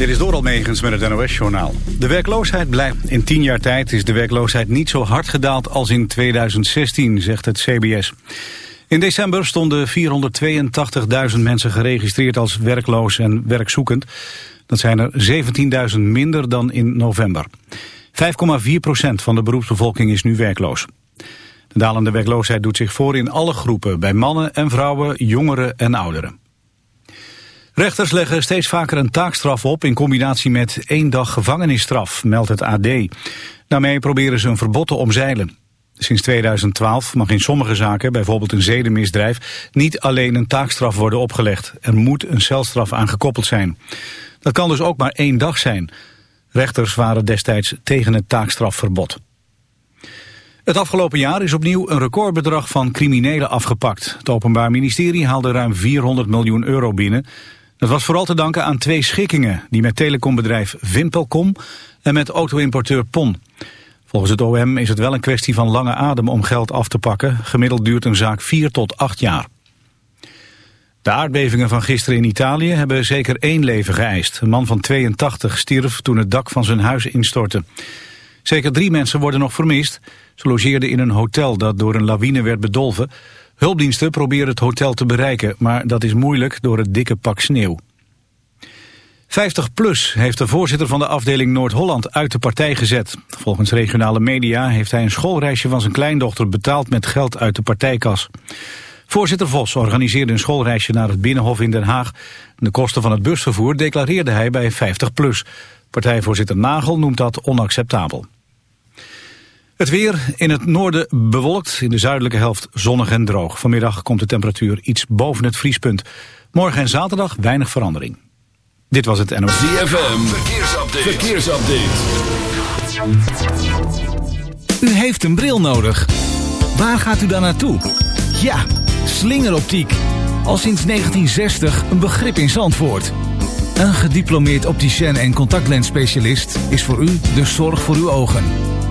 Dit is door Almegens met het NOS-journaal. De werkloosheid blijft. In tien jaar tijd is de werkloosheid niet zo hard gedaald als in 2016, zegt het CBS. In december stonden 482.000 mensen geregistreerd als werkloos en werkzoekend. Dat zijn er 17.000 minder dan in november. 5,4% van de beroepsbevolking is nu werkloos. De dalende werkloosheid doet zich voor in alle groepen, bij mannen en vrouwen, jongeren en ouderen. Rechters leggen steeds vaker een taakstraf op in combinatie met één dag gevangenisstraf, meldt het AD. Daarmee proberen ze een verbod te omzeilen. Sinds 2012 mag in sommige zaken, bijvoorbeeld een zedenmisdrijf, niet alleen een taakstraf worden opgelegd. Er moet een celstraf aan gekoppeld zijn. Dat kan dus ook maar één dag zijn. Rechters waren destijds tegen het taakstrafverbod. Het afgelopen jaar is opnieuw een recordbedrag van criminelen afgepakt. Het Openbaar Ministerie haalde ruim 400 miljoen euro binnen. Dat was vooral te danken aan twee schikkingen... die met telecombedrijf Vimpelcom en met auto-importeur PON. Volgens het OM is het wel een kwestie van lange adem om geld af te pakken. Gemiddeld duurt een zaak 4 tot 8 jaar. De aardbevingen van gisteren in Italië hebben zeker één leven geëist. Een man van 82 stierf toen het dak van zijn huis instortte. Zeker drie mensen worden nog vermist. Ze logeerden in een hotel dat door een lawine werd bedolven. Hulpdiensten proberen het hotel te bereiken, maar dat is moeilijk door het dikke pak sneeuw. 50PLUS heeft de voorzitter van de afdeling Noord-Holland uit de partij gezet. Volgens regionale media heeft hij een schoolreisje van zijn kleindochter betaald met geld uit de partijkas. Voorzitter Vos organiseerde een schoolreisje naar het Binnenhof in Den Haag. De kosten van het busvervoer declareerde hij bij 50PLUS. Partijvoorzitter Nagel noemt dat onacceptabel. Het weer in het noorden bewolkt, in de zuidelijke helft zonnig en droog. Vanmiddag komt de temperatuur iets boven het vriespunt. Morgen en zaterdag weinig verandering. Dit was het NOS. ZFM, verkeersupdate. verkeersupdate. U heeft een bril nodig. Waar gaat u dan naartoe? Ja, slingeroptiek. Al sinds 1960 een begrip in Zandvoort. Een gediplomeerd opticien en contactlensspecialist is voor u de zorg voor uw ogen.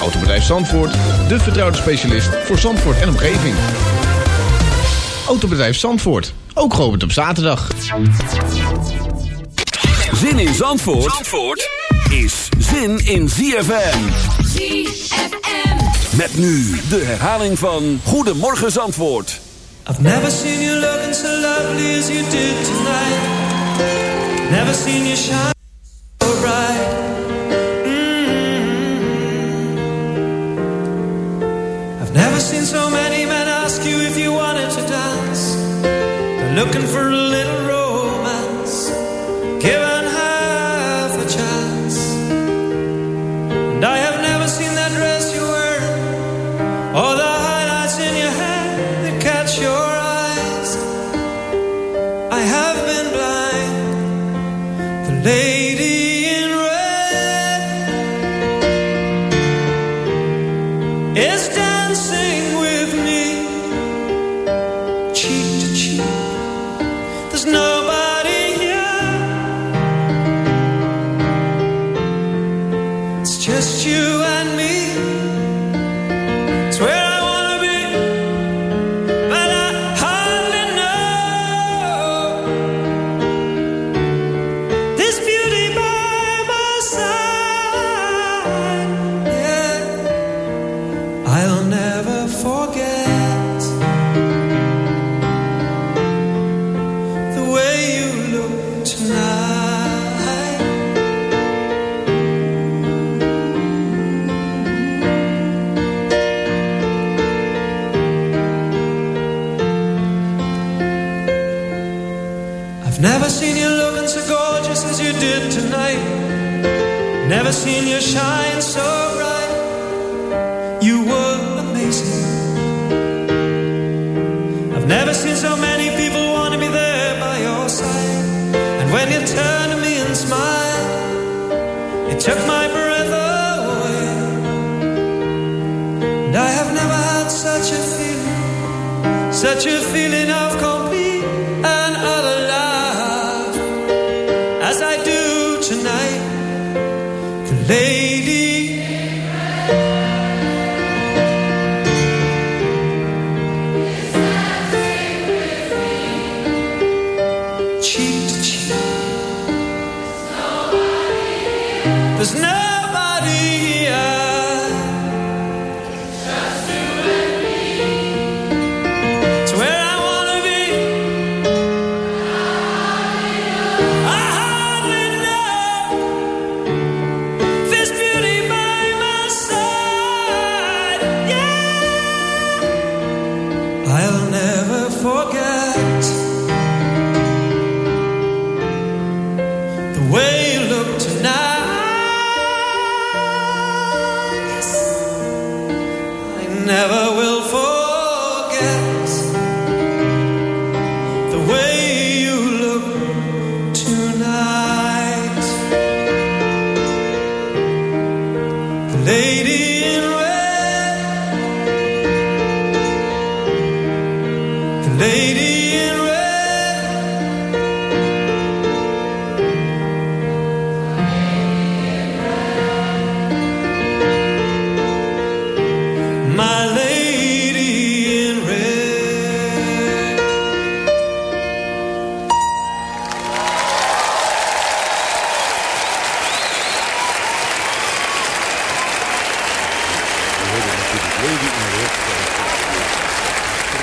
Autobedrijf Zandvoort, de vertrouwde specialist voor Zandvoort en omgeving. Autobedrijf Zandvoort, ook geopend op zaterdag. Zin in Zandvoort, Zandvoort is zin in ZFM. ZFM. Met nu de herhaling van Goedemorgen Zandvoort. I've never seen you looking so lovely as you did tonight. Never seen you shine took my breath away. And I have never had such a feeling Such a feeling of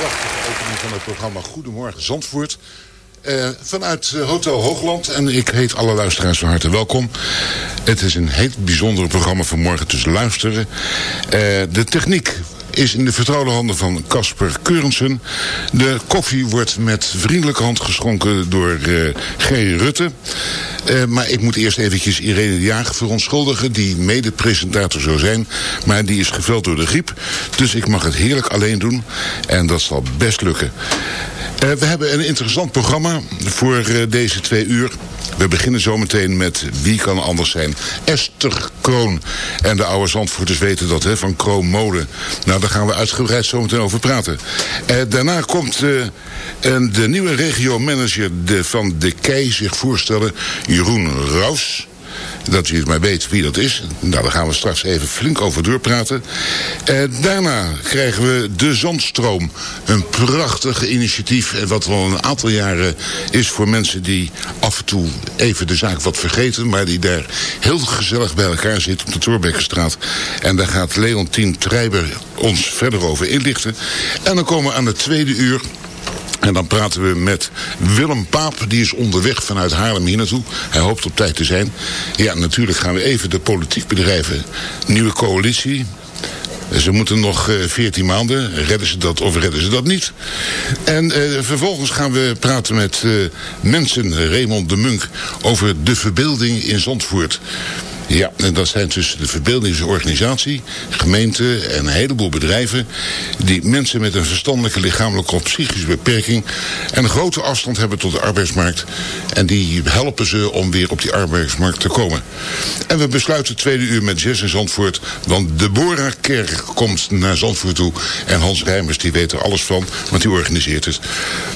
prachtige opening van het programma Goedemorgen Zandvoort. Eh, vanuit eh, Hotel Hoogland. En ik heet alle luisteraars van harte welkom. Het is een heel bijzonder programma vanmorgen dus luisteren. Eh, de techniek is in de vertrouwde handen van Casper Keurensen. De koffie wordt met vriendelijke hand geschonken door eh G. Rutte. Eh, maar ik moet eerst eventjes Irene de Jager verontschuldigen... die mede-presentator zou zijn, maar die is geveld door de griep. Dus ik mag het heerlijk alleen doen en dat zal best lukken. Eh, we hebben een interessant programma voor eh, deze twee uur. We beginnen zometeen met Wie kan anders zijn? Esther Kroon. En de oude Zandvoorters weten dat, hè, van Kroon Mode. Nou, daar gaan we uitgebreid zometeen over praten. Eh, daarna komt de nieuwe regio-manager van De Kei zich voorstellen, Jeroen Raus. Dat u het maar weet wie dat is. Nou, daar gaan we straks even flink over doorpraten. Eh, daarna krijgen we de Zandstroom. Een prachtig initiatief. eh, Wat al een aantal jaren is voor mensen die af en toe even de zaak wat vergeten. Maar die daar heel gezellig bij elkaar zitten op de Torbekkenstraat. En daar gaat Leontien Treiber ons verder over inlichten. En dan komen we aan het tweede uur. En dan praten we met Willem Paap, die is onderweg vanuit Haarlem hier naartoe. Hij hoopt op tijd te zijn. Ja, natuurlijk gaan we even de politiek bedrijven. Nieuwe coalitie. Ze moeten nog eh, 14 maanden. Redden ze dat of redden ze dat niet? En eh, vervolgens gaan we praten met eh, mensen, Raymond de Munk, over de verbeelding in Zandvoort. Ja, en dat zijn dus de verbeeldingsorganisatie, gemeente en een heleboel bedrijven... die mensen met een verstandelijke, lichamelijke of psychische beperking... en een grote afstand hebben tot de arbeidsmarkt... en die helpen ze om weer op die arbeidsmarkt te komen. En we besluiten tweede uur met Jess in Zandvoort... want Deborah Kerk komt naar Zandvoort toe... en Hans Rijmers die weet er alles van, want die organiseert het.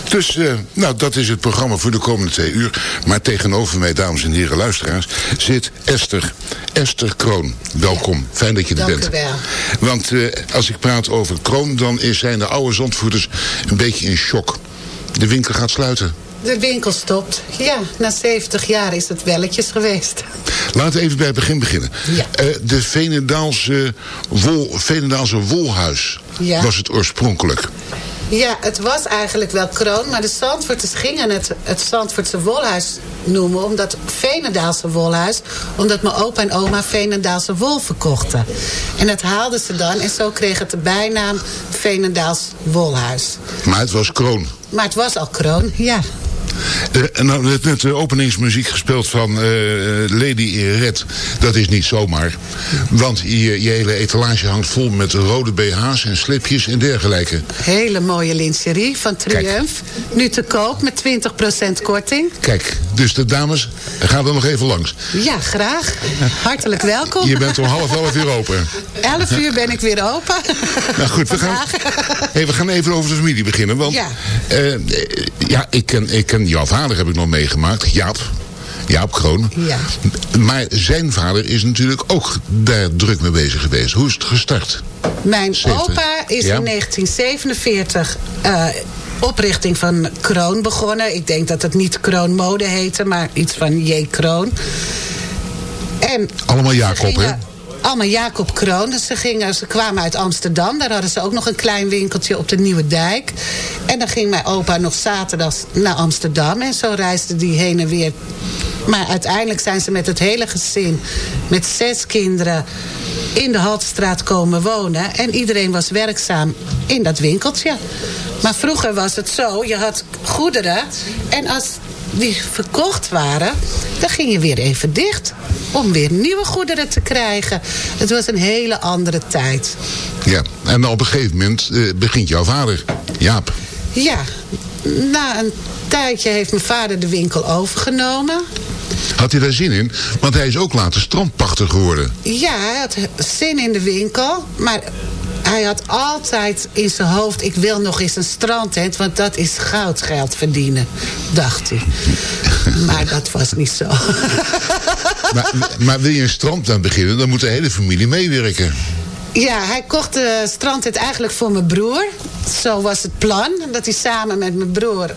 Dus, eh, nou, dat is het programma voor de komende twee uur. Maar tegenover mij, dames en heren luisteraars, zit Esther. Esther Kroon, welkom. Fijn dat je er Dank bent. u wel. Want eh, als ik praat over Kroon, dan zijn de oude zandvoerders een beetje in shock. De winkel gaat sluiten. De winkel stopt. Ja, na 70 jaar is het welletjes geweest. Laten we even bij het begin beginnen. Ja. Eh, de Venendaalse, wol, Venendaalse Wolhuis Ja. was het oorspronkelijk. Ja, het was eigenlijk wel kroon, maar de Zandvoorters gingen het het Zandvoortse wolhuis noemen, omdat Venendaalse wolhuis, omdat mijn opa en oma Venendaalse wol verkochten. En dat haalden ze dan en zo kreeg het de bijnaam Venendaals wolhuis. Maar het was Kroon. Maar het was al kroon, ja. Eh, nou, net, net de openingsmuziek gespeeld van eh, Lady Red. Dat is niet zomaar. Want je, je hele etalage hangt vol met rode BH's en slipjes en dergelijke. Hele mooie lingerie van Triumph. Nu te koop met 20% korting. Kijk, dus de dames, gaan er nog even langs. Ja, graag. Hartelijk welkom. Je bent om half elf uur open. 11 uur ben ik weer open. Nou goed, we gaan, hey, we gaan even over de familie beginnen. Want Ja. eh, ja, ik, ken, ik ken jouw vader, heb ik nog meegemaakt. Jaap. Jaap Kroon. Ja. Maar zijn vader is natuurlijk ook daar druk mee bezig geweest. Hoe is het gestart? Mijn opa is Ja. in 1947 eh, oprichting van Kroon begonnen. Ik denk dat het niet Kroon Mode heette, maar iets van J. Kroon. En Allemaal Jacob, hè? Allemaal Jacob Kroon. Dus ze, gingen, ze kwamen uit Amsterdam. Daar hadden ze ook nog een klein winkeltje op de Nieuwe Dijk. En dan ging mijn opa nog zaterdags naar Amsterdam. En zo reisde die heen en weer. Maar uiteindelijk zijn ze met het hele gezin... met zes kinderen in de Haltestraat komen wonen. En iedereen was werkzaam in dat winkeltje. Maar vroeger was het zo, je had goederen... en als die verkocht waren, dan ging je weer even dicht. Om weer nieuwe goederen te krijgen. Het was een hele andere tijd. Ja. En op een gegeven moment eh, begint jouw vader, Jaap. Ja, na een tijdje heeft mijn vader de winkel overgenomen. Had hij daar zin in? Want hij is ook later strandpachter geworden. Ja, hij had zin in de winkel, maar hij had altijd in zijn hoofd... ik wil nog eens een strandtent, want dat is goudgeld verdienen, dacht hij. Maar dat was niet zo. Maar, maar wil je een strandtent beginnen, dan moet de hele familie meewerken. Ja, hij kocht de strandtent eigenlijk voor mijn broer. Zo was het plan, dat hij samen met mijn broer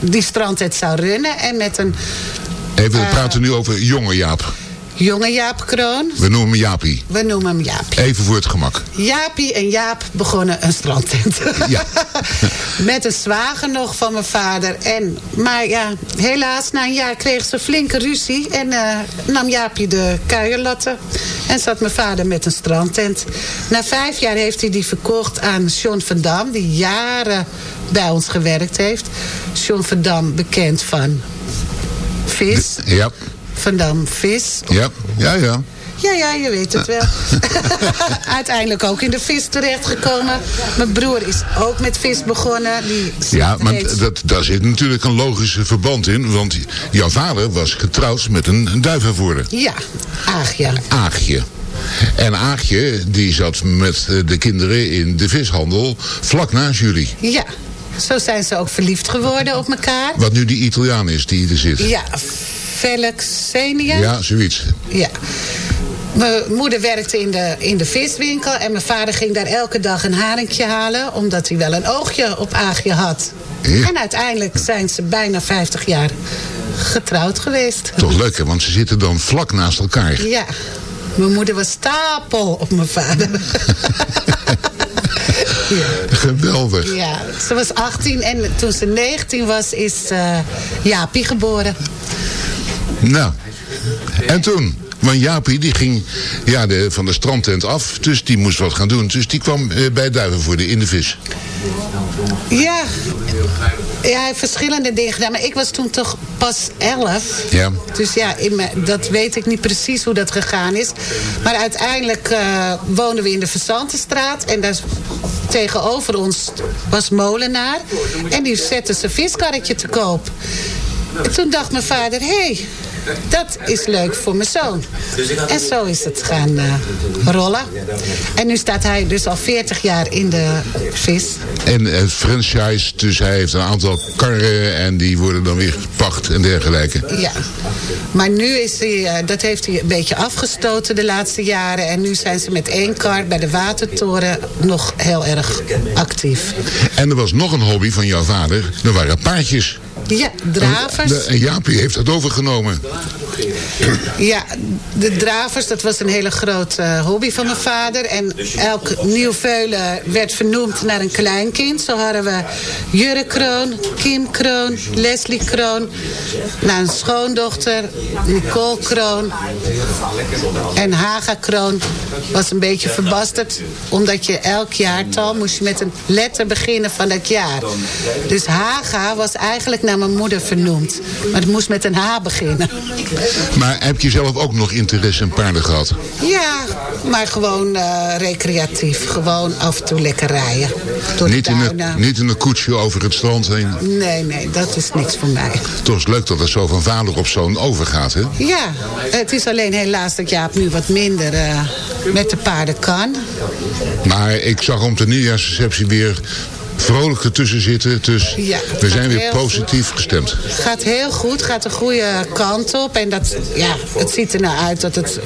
die strandtent zou runnen. En met een Even, we Eh. praten nu over jonge Jaap. Jonge Jaap Kroon. We noemen hem Jaapie. We noemen hem Jaapie. Even voor het gemak. Jaapie en Jaap begonnen een strandtent. Ja. Met een zwager nog van mijn vader. En, maar ja, helaas, na een jaar kregen ze flinke ruzie. En eh, nam Jaapie de kuierlatten. En zat mijn vader met een strandtent. Na vijf jaar heeft hij die verkocht aan John van Dam. Die jaren bij ons gewerkt heeft. John van Dam, bekend van vis. Ja, Van Dam vis. ja, ja, ja. Ja, ja, je weet het wel. Uiteindelijk ook in de vis terechtgekomen. Mijn broer is ook met vis begonnen. Die Ja, maar dat, daar zit natuurlijk een logische verband in. Want jouw vader was getrouwd met een, een duivenvoerder. Ja, Aagja. Aagje. En Aagje, die zat met de kinderen in de vishandel vlak naast jullie. Ja, zo zijn ze ook verliefd geworden op elkaar. Wat nu die Italiaan is die er zit. Ja, Felix Senior. Ja, zoiets. Ja. Mijn moeder werkte in de, in de viswinkel en mijn vader ging daar elke dag een haringje halen, omdat hij wel een oogje op Aagje had. Ja. En uiteindelijk zijn ze bijna 50 jaar getrouwd geweest. Toch leuk, hè? Want ze zitten dan vlak naast elkaar. Ja, mijn moeder was stapel op mijn vader. ja. Geweldig. ja, ze was 18 en toen ze 19 was, is eh Jaapie geboren. Nou, en toen? Want Jaapie die ging ja, de, van de strandtent af, dus die moest wat gaan doen. Dus die kwam eh, bij Duivenvoorde in de vis. Ja. Ja, hij heeft verschillende dingen gedaan. Maar ik was toen toch pas 11. Ja. Dus ja, in dat weet ik niet precies hoe dat gegaan is. Maar uiteindelijk eh, woonden we in de Verzantenstraat. En daar tegenover ons was Molenaar. En die zette zijn viskarretje te koop. En toen dacht mijn vader, hé, hey, dat is leuk voor mijn zoon. En zo is het gaan eh, rollen. En nu staat hij dus al 40 jaar in de vis. En het franchise, dus hij heeft een aantal karren en die worden dan weer gepacht en dergelijke. Ja, maar nu is hij, eh, dat heeft hij een beetje afgestoten de laatste jaren. En nu zijn ze met één kar bij de Watertoren nog heel erg actief. En er was nog een hobby van jouw vader, er waren paardjes. Ja, dravers. De- En Jaapie heeft dat overgenomen. Ja, de dravers, dat was een hele grote eh, hobby van mijn vader. En elk nieuw veulen werd vernoemd naar een kleinkind. Zo hadden we Jurre Kroon, Kim Kroon, Leslie Kroon. Naar een schoondochter, Nicole Kroon. En Haga Kroon was een beetje verbasterd. Omdat je elk jaartal moest je met een letter beginnen van dat jaar. Dus Haga was eigenlijk naar naar mijn moeder vernoemd. Maar het moest met een H beginnen. Maar heb je zelf ook nog interesse in paarden gehad? Ja, maar gewoon eh, recreatief. Gewoon af en toe lekker rijden. Door Niet de in, een, niet in een koetsje over het strand heen. Nee, nee, dat is niks voor mij. Toch is leuk dat het zo van vader op zoon overgaat, hè? Ja, het is alleen helaas dat Jaap nu wat minder eh, met de paarden kan. Maar ik zag om de nieuwjaarsreceptie weer vrolijk ertussen zitten. Dus Ja, we zijn weer positief gestemd. Gaat heel goed, gaat de goede kant op. En dat, ja, het ziet er nou uit dat het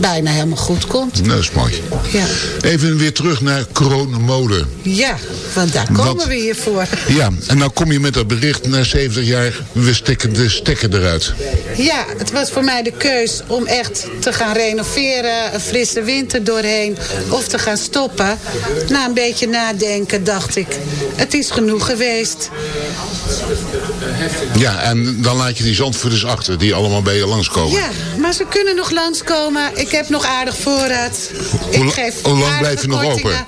bijna helemaal goed komt. Nou, dat is mooi. Ja, Even weer terug naar Kroonmode. ja want daar komen Wat- we hier voor. Ja, en nou kom je met dat bericht na 70 jaar, we stikken de stekker eruit. Ja, het was voor mij de keus om echt te gaan renoveren, een frisse winter doorheen, of te gaan stoppen. Na een beetje nadenken dacht ik, het is genoeg geweest. Ja, en dan laat je die zandvoerders achter, die allemaal bij je langskomen. Ja, maar ze kunnen nog langskomen. Ik heb nog aardig voorraad. Ik geef hoe lang blijf je nog kortingen.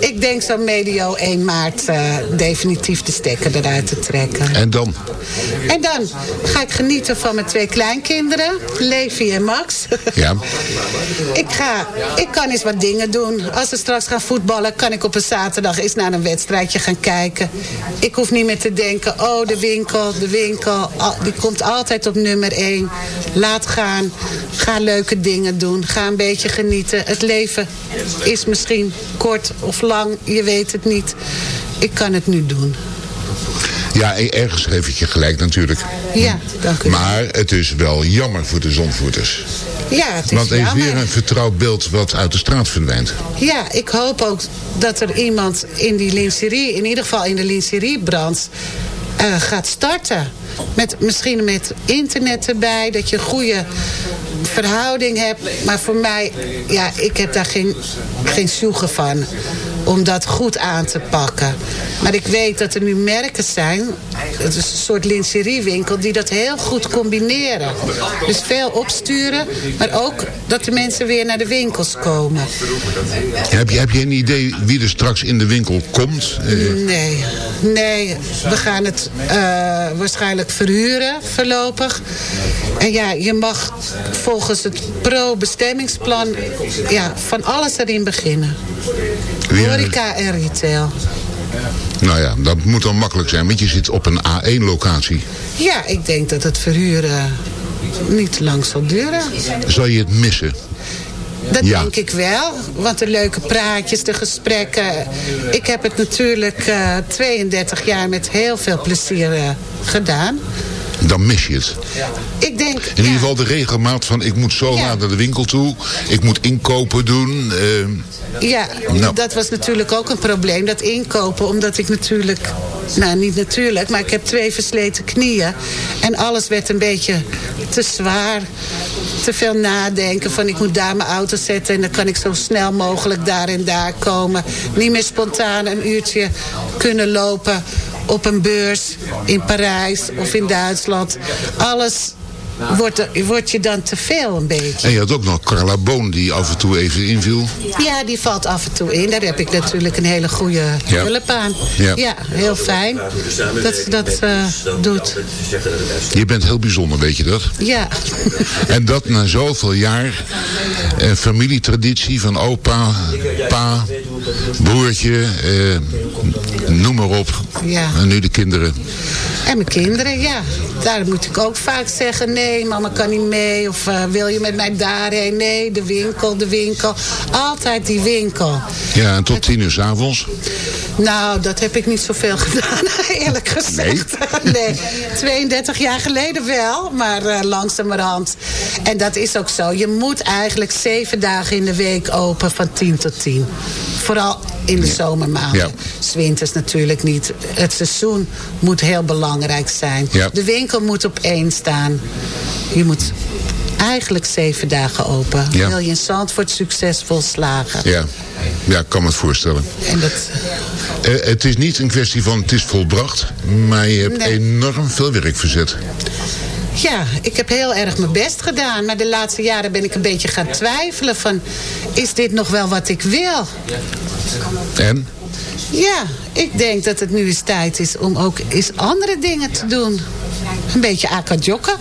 Ik denk zo medio 1 maart eh, definitief de stekker eruit te trekken. En dan? En dan ga ik genieten van mijn twee kleinkinderen, Levi en Max. Ja. ik, ga, ik kan eens wat dingen doen. Als ze straks gaan voetballen, kan ik op een zaterdag eens naar een wedstrijdje gaan kijken. Ik hoef niet meer te denken, oh de winkel, de winkel, die komt altijd op nummer 1. Laat gaan, ga leuke dingen doen, ga een beetje genieten. Het leven is misschien kort of lang, je weet het niet. Ik kan het nu doen. Ja, e- ergens geef ik je gelijk natuurlijk. Ja, dank u wel. Maar het is wel jammer voor de zandvoerders. Ja, het is Want er is weer een vertrouwd beeld wat uit de straat verdwijnt. Ja, ik hoop ook dat er iemand in die lingerie, in ieder geval in de lingeriebrand, eh gaat starten. Met, misschien met internet erbij, dat je goede verhouding hebt. Maar voor mij, ja, ik heb daar geen, geen sjoegen van. Om dat goed aan te pakken. Maar ik weet dat er nu merken zijn. Het is een soort lingeriewinkel die dat heel goed combineren. Dus veel opsturen. Maar ook dat de mensen weer naar de winkels komen. Heb je, heb je een idee wie er straks in de winkel komt? Eh, Nee, nee. We gaan het eh, waarschijnlijk verhuren voorlopig. En ja, je mag volgens het pro-bestemmingsplan ja, van alles erin beginnen. Horeca en retail. nou ja, dat moet dan makkelijk zijn, want je zit op een A1-locatie. Ja, ik denk dat het verhuren niet lang zal duren. Zal je het missen? Dat Ja. denk ik wel. Want de leuke praatjes, de gesprekken. Ik heb het natuurlijk eh 32 jaar met heel veel plezier eh, gedaan. Dan mis je het. Ik denk... In ieder geval de regelmaat van ik moet zo laat naar de winkel toe. Ik moet inkopen doen. eh, Ja, Nou. dat was natuurlijk ook een probleem, dat inkopen. Omdat ik natuurlijk, nou niet natuurlijk, maar ik heb twee versleten knieën. En alles werd een beetje te zwaar. Te veel nadenken van ik moet daar mijn auto zetten... en dan kan ik zo snel mogelijk daar en daar komen. Niet meer spontaan een uurtje kunnen lopen op een beurs in Parijs of in Duitsland. Alles wordt, wordt je dan te veel een beetje. en je had ook nog Carla Boon die af en toe even inviel. Ja, die valt af en toe in. Daar heb ik natuurlijk een hele goede Ja. hulp aan. Ja. heel fijn dat ze dat eh, doet. Je bent heel bijzonder, weet je dat? Ja. En dat na zoveel jaar. Een familietraditie van opa, pa, broertje, eh, noem maar op. Ja. En nu de kinderen. En mijn kinderen, ja. Daar moet ik ook vaak zeggen, nee, mama kan niet mee. Of eh, wil je met mij daarheen? Nee, de winkel, de winkel. Altijd die winkel. Ja, en tot tien uur 's avonds. Nou, dat heb ik niet zoveel gedaan, eerlijk gezegd. Nee, 32 jaar geleden wel, maar eh, langzamerhand. En dat is ook zo. Je moet eigenlijk zeven dagen in de week open van 10 tot 10. Vooral in de zomermaanden. Ja. S winters natuurlijk niet. Het seizoen moet heel belangrijk zijn. Ja. De winkel moet op één staan. Je moet eigenlijk zeven dagen open. Ja. Wil je in Zandvoort succesvol slagen. Ja, ja ik kan me het voorstellen. En dat, Eh, het is niet een kwestie van het is volbracht. Maar je hebt Nee. enorm veel werk verzet. Ja, ik heb heel erg mijn best gedaan. Maar de laatste jaren ben ik een beetje gaan twijfelen van... is dit nog wel wat ik wil? En? Ja, ik denk dat het nu eens tijd is om ook eens andere dingen te doen. Een beetje akadjokken.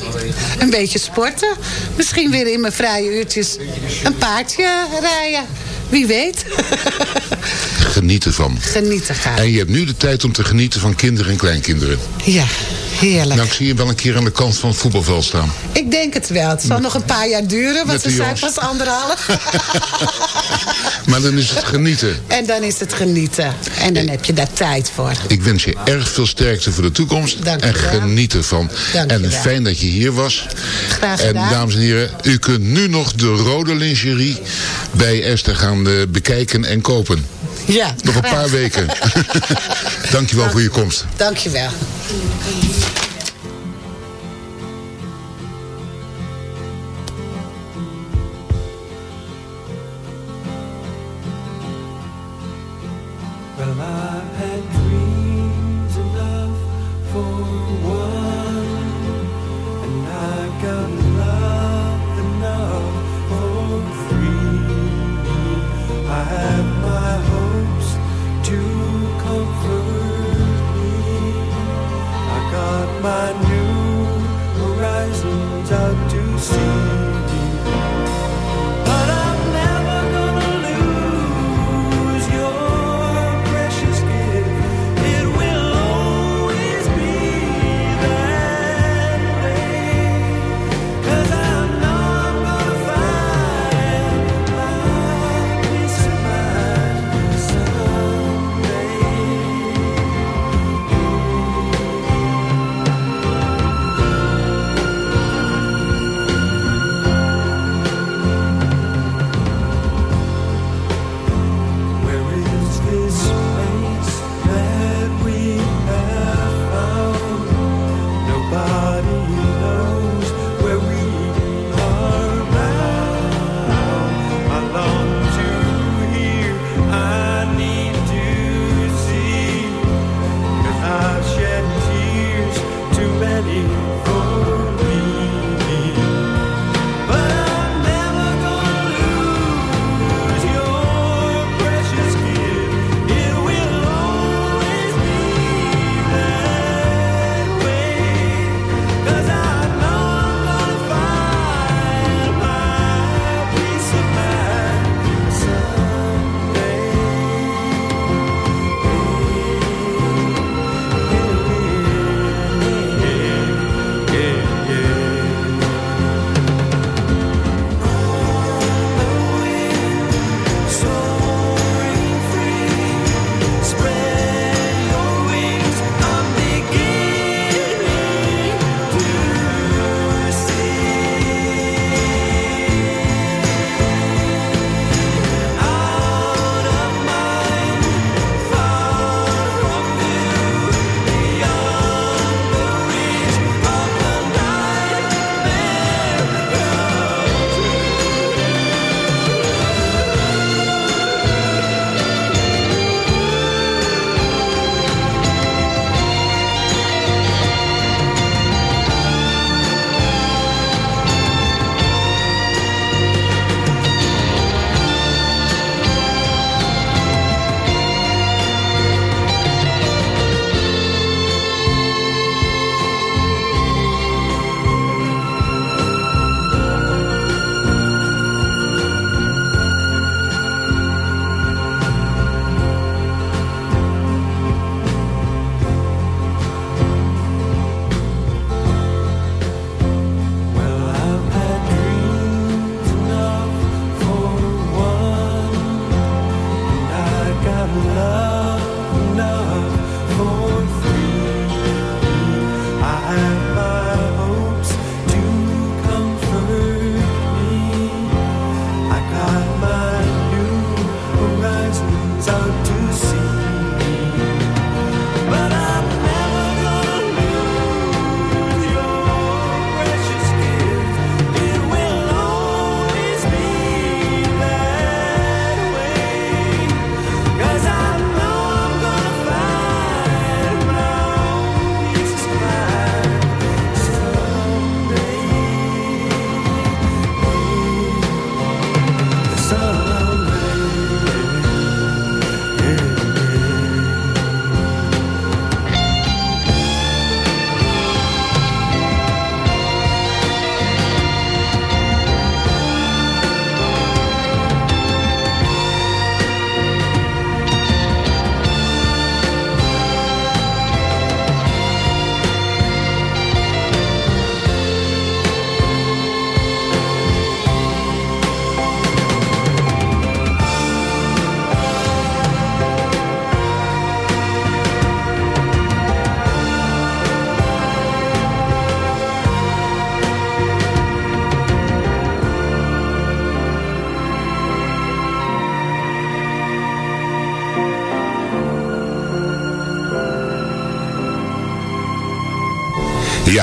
Een beetje sporten. Misschien weer in mijn vrije uurtjes een paardje rijden. Wie weet. Geniet ervan. Genieten gaan. En je hebt nu de tijd om te genieten van kinderen en kleinkinderen. Ja, heerlijk. Nou, ik zie je wel een keer aan de kant van het voetbalveld staan. Ik denk het wel. Het zal nog een paar jaar duren, want de zijn pas anderhalf. Maar dan is het genieten. en dan is het genieten. En dan heb je daar tijd voor. Ik wens je erg veel sterkte voor de toekomst. Dank en je wel. geniet ervan. Dank je en fijn dat je hier was. Graag En gedaan. dames en heren, u kunt nu nog de rode lingerie bij Esther gaan bekijken en kopen. Ja, Nog een paar weken. Dankjewel voor je komst. Dank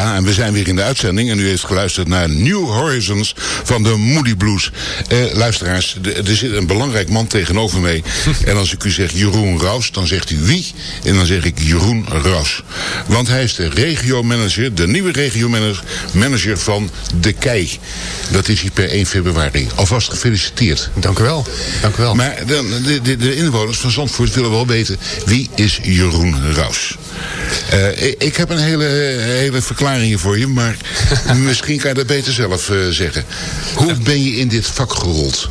Ja, en we zijn weer in de uitzending en u heeft geluisterd naar New Horizons van de Moody Blues. Eh, luisteraars, er zit een belangrijk man tegenover mij. en als ik u zeg Jeroen Raus, dan zegt u wie? En dan zeg ik Jeroen Raus. Want hij is de regiomanager, de nieuwe regiomanager manager van De Kei. Dat is hij per 1 februari. Alvast gefeliciteerd. Dank u wel. Dank u wel. Maar de, de, de, inwoners van Zandvoort willen wel weten... wie is Jeroen Raus? Eh, ik heb een hele, hele verklaring voor je... maar misschien kan je dat beter zelf eh, zeggen. Hoe ben je in dit vak gerold?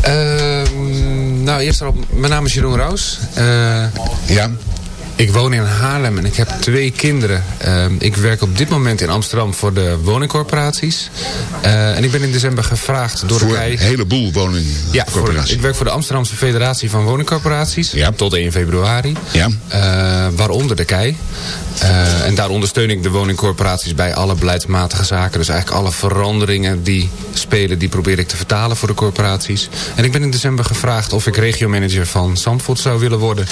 Ehm, nou, eerst erop, mijn naam is Jeroen Raus. Eh, Ja? Ik woon in Haarlem en ik heb twee kinderen. Ehm, ik werk op dit moment in Amsterdam voor de woningcorporaties. Eh, en ik ben in december gevraagd door Voor de een KEI... heleboel Ja, voor, woningcorporaties. ik werk voor de Amsterdamse Federatie van Woningcorporaties. Ja. Tot 1 februari. Ja. Eh, waaronder de KEI. Eh, en daar ondersteun ik de woningcorporaties bij alle beleidsmatige zaken. Dus eigenlijk alle veranderingen die spelen, die probeer ik te vertalen voor de corporaties. En ik ben in december gevraagd of ik regiomanager van Zandvoort zou willen worden.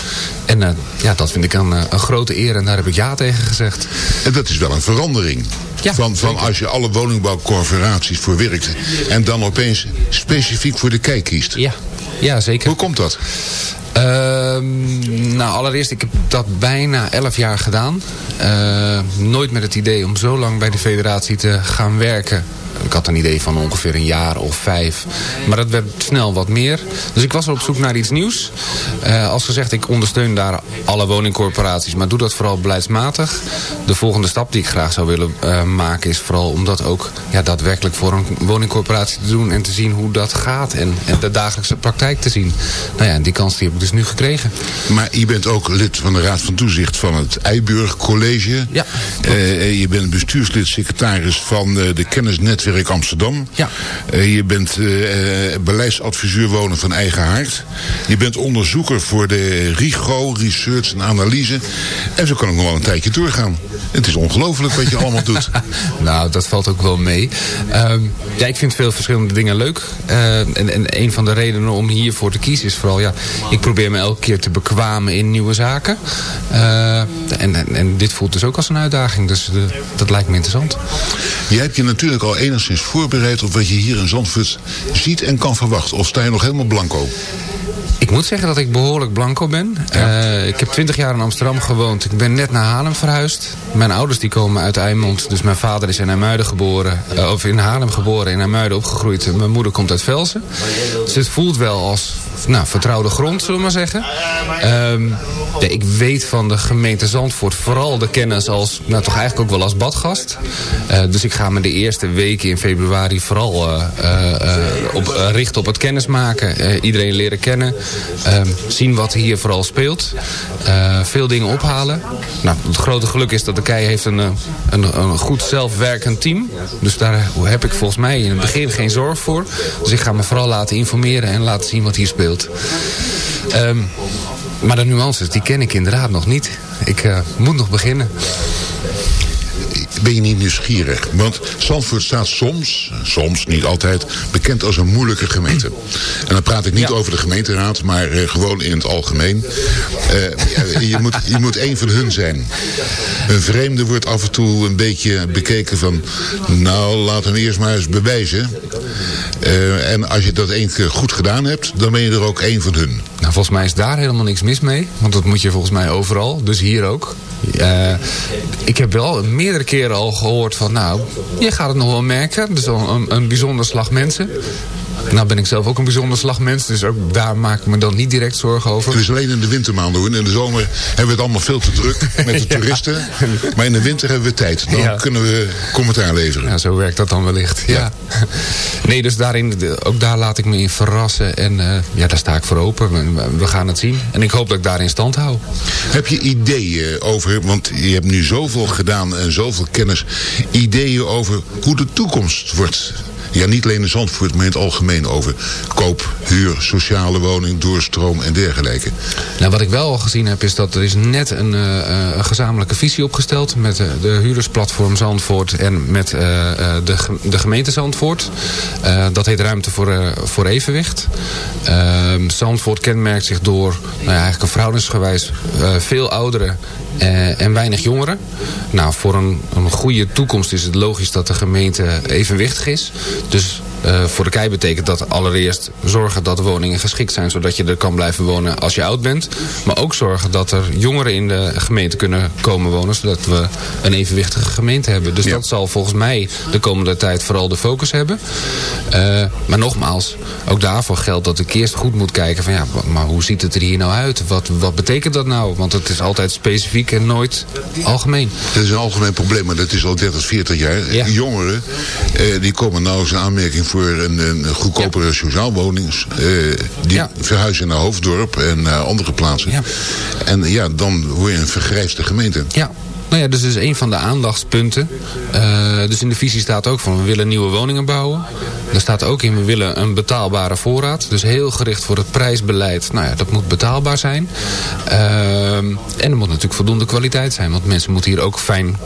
En ja, dat vind ik een, eh, een grote eer en daar heb ik ja tegen gezegd. En dat is wel een verandering. Ja, van, van als je alle woningbouwcorporaties voor werkt... en dan opeens specifiek voor de kei kiest. Ja, ja zeker. Hoe komt dat? Ehm, nou, allereerst, ik heb dat bijna elf jaar gedaan. Eh, nooit met het idee om zo lang bij de federatie te gaan werken. Ik had een idee van ongeveer een jaar of vijf. Maar dat werd snel wat meer. Dus ik was op zoek naar iets nieuws. Eh, als gezegd, ik ondersteun daar alle woningcorporaties. Maar doe dat vooral beleidsmatig. De volgende stap die ik graag zou willen eh, maken... is vooral om dat ook ja, daadwerkelijk voor een woningcorporatie te doen... en te zien hoe dat gaat. En, en de dagelijkse praktijk te zien. Nou ja, die kans die heb ik dus nu gekregen. Maar je bent ook lid van de Raad van Toezicht van het Eiburg College. Ja, Eh, je bent bestuurslid, secretaris van de Kennisnetwerk Amsterdam. Ja. Eh, je bent eh, beleidsadviseur wonen van Eigen Haard. Je bent onderzoeker voor de RIGO, Research en Analyse. En zo kan ik nog wel een tijdje doorgaan. Het is ongelooflijk wat je allemaal doet. Nou, dat valt ook wel mee. Ehm, ja, ik vind veel verschillende dingen leuk. Eh, en, en een van de redenen om hiervoor te kiezen is vooral... ja, ik probeer me elke keer te bekwamen in nieuwe zaken. En, en, en dit voelt dus ook als een uitdaging. Dus dat lijkt me interessant. Je hebt je natuurlijk al enigszins voorbereid op wat je hier in Zandvoort ziet en kan verwachten. Of sta je nog helemaal blanco? Ik moet zeggen dat ik behoorlijk blanco ben. Eh, ik heb twintig jaar in Amsterdam gewoond. Ik ben net naar Haarlem verhuisd. Mijn ouders die komen uit Eimond. Dus mijn vader is in IJmuiden geboren. eh, of in Haarlem geboren, in IJmuiden opgegroeid. Mijn moeder komt uit Velsen. Dus het voelt wel als nou, vertrouwde grond, zullen we maar zeggen. Ehm, ja, ik weet van de gemeente Zandvoort vooral de kennis als... nou toch eigenlijk ook wel als badgast. Eh, dus ik ga me de eerste weken in februari vooral eh, eh, op, richten op het kennismaken. Iedereen leren kennen. Ehm, zien wat hier vooral speelt. Veel dingen ophalen. Nou, het grote geluk is dat de KEI heeft een, een, een goed zelfwerkend team. Dus daar heb ik volgens mij in het begin geen zorg voor. Dus ik ga me vooral laten informeren en laten zien wat hier speelt. Ehm, maar de nuances, die ken ik inderdaad nog niet. Ik eh, moet nog beginnen. Ben je niet nieuwsgierig. Want Zandvoort staat soms, soms niet altijd, bekend als een moeilijke gemeente. En dan praat ik niet over de gemeenteraad, maar eh, gewoon in het algemeen. Eh, je, moet, je moet één van hun zijn. Een vreemde wordt af en toe een beetje bekeken van... nou, laat hem eerst maar eens bewijzen. Eh, en als je dat één keer goed gedaan hebt, dan ben je er ook één van hun. Nou, volgens mij is daar helemaal niks mis mee. Want dat moet je volgens mij overal. Dus hier ook. Eh, ik heb wel meerdere keren al gehoord van... nou, je gaat het nog wel merken. Dus al een, een bijzonder slag mensen. Nou ben ik zelf ook een bijzonder slag mens. Dus ook daar maak ik me dan niet direct zorgen over. Het is alleen in de wintermaanden hoor. In de zomer hebben we het allemaal veel te druk met de toeristen. Maar in de winter hebben we tijd. Dan Ja. kunnen we commentaar leveren. Ja, zo werkt dat dan wellicht. Ja. Nee, dus daarin, ook daar laat ik me in verrassen. En eh, ja, daar sta ik voor open. We, we gaan het zien. En ik hoop dat ik daarin stand hou. Heb je ideeën over, want je hebt nu zoveel gedaan en zoveel kennis. Ideeën over hoe de toekomst wordt. Ja, niet alleen in Zandvoort, maar in het algemeen over koop, huur, sociale woning, doorstroom en dergelijke. Nou, wat ik wel al gezien heb, is dat er is net een, eh, eh, gezamenlijke visie opgesteld... met eh, de huurdersplatform Zandvoort en met de, de gemeente Zandvoort. Dat heet Ruimte voor, voor Evenwicht. Ehm, Zandvoort kenmerkt zich door nou ja, eigenlijk een verhoudingsgewijs veel ouderen... eh, en weinig jongeren. Nou, voor een, een goede toekomst is het logisch dat de gemeente evenwichtig is. Dus uh, voor de KEI betekent dat allereerst zorgen dat de woningen geschikt zijn... zodat je er kan blijven wonen als je oud bent. Maar ook zorgen dat er jongeren in de gemeente kunnen komen wonen... zodat we een evenwichtige gemeente hebben. Dus dat zal volgens mij de komende tijd vooral de focus hebben. Uh, maar nogmaals, ook daarvoor geldt dat ik eerst goed moet kijken... van ja, maar hoe ziet het er hier nou uit? Wat, wat betekent dat nou? Want het is altijd specifiek en nooit algemeen. Dat is een algemeen probleem, maar dat is al 30, 40 jaar. Ja. Jongeren, uh, die komen nou eens een aanmerking voor een, een goedkopere ja. sociaalwoning. Uh, die ja. verhuizen naar Hoofddorp en naar andere plaatsen. Ja. En ja, dan word je een vergrijsde gemeente. Ja, nou ja, dus dat is een van de aandachtspunten. Uh, dus in de visie staat ook van we willen nieuwe woningen bouwen. Er staat ook in we willen een betaalbare voorraad. Dus heel gericht voor het prijsbeleid. Nou ja, dat moet betaalbaar zijn. Uh, en er moet natuurlijk voldoende kwaliteit zijn. Want mensen moeten hier ook fijn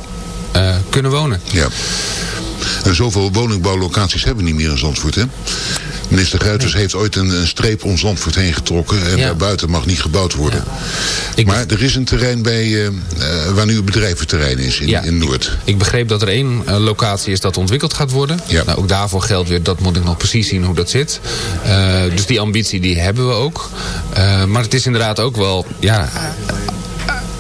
uh, kunnen wonen. Ja. En zoveel woningbouwlocaties hebben we niet meer in Zandvoort, hè? Minister Guiters heeft ooit een, een, streep om Zandvoort heen getrokken. En ja. daarbuiten mag niet gebouwd worden. Ja. Maar er is een terrein bij, uh, waar nu bedrijventerrein is in, ja, in Noord. Ik, ik, begreep dat er één uh, locatie is dat ontwikkeld gaat worden. Ja. Nou, ook daarvoor geldt weer, dat moet ik nog precies zien hoe dat zit. Uh, dus die ambitie die hebben we ook. maar het is inderdaad ook wel... Ja,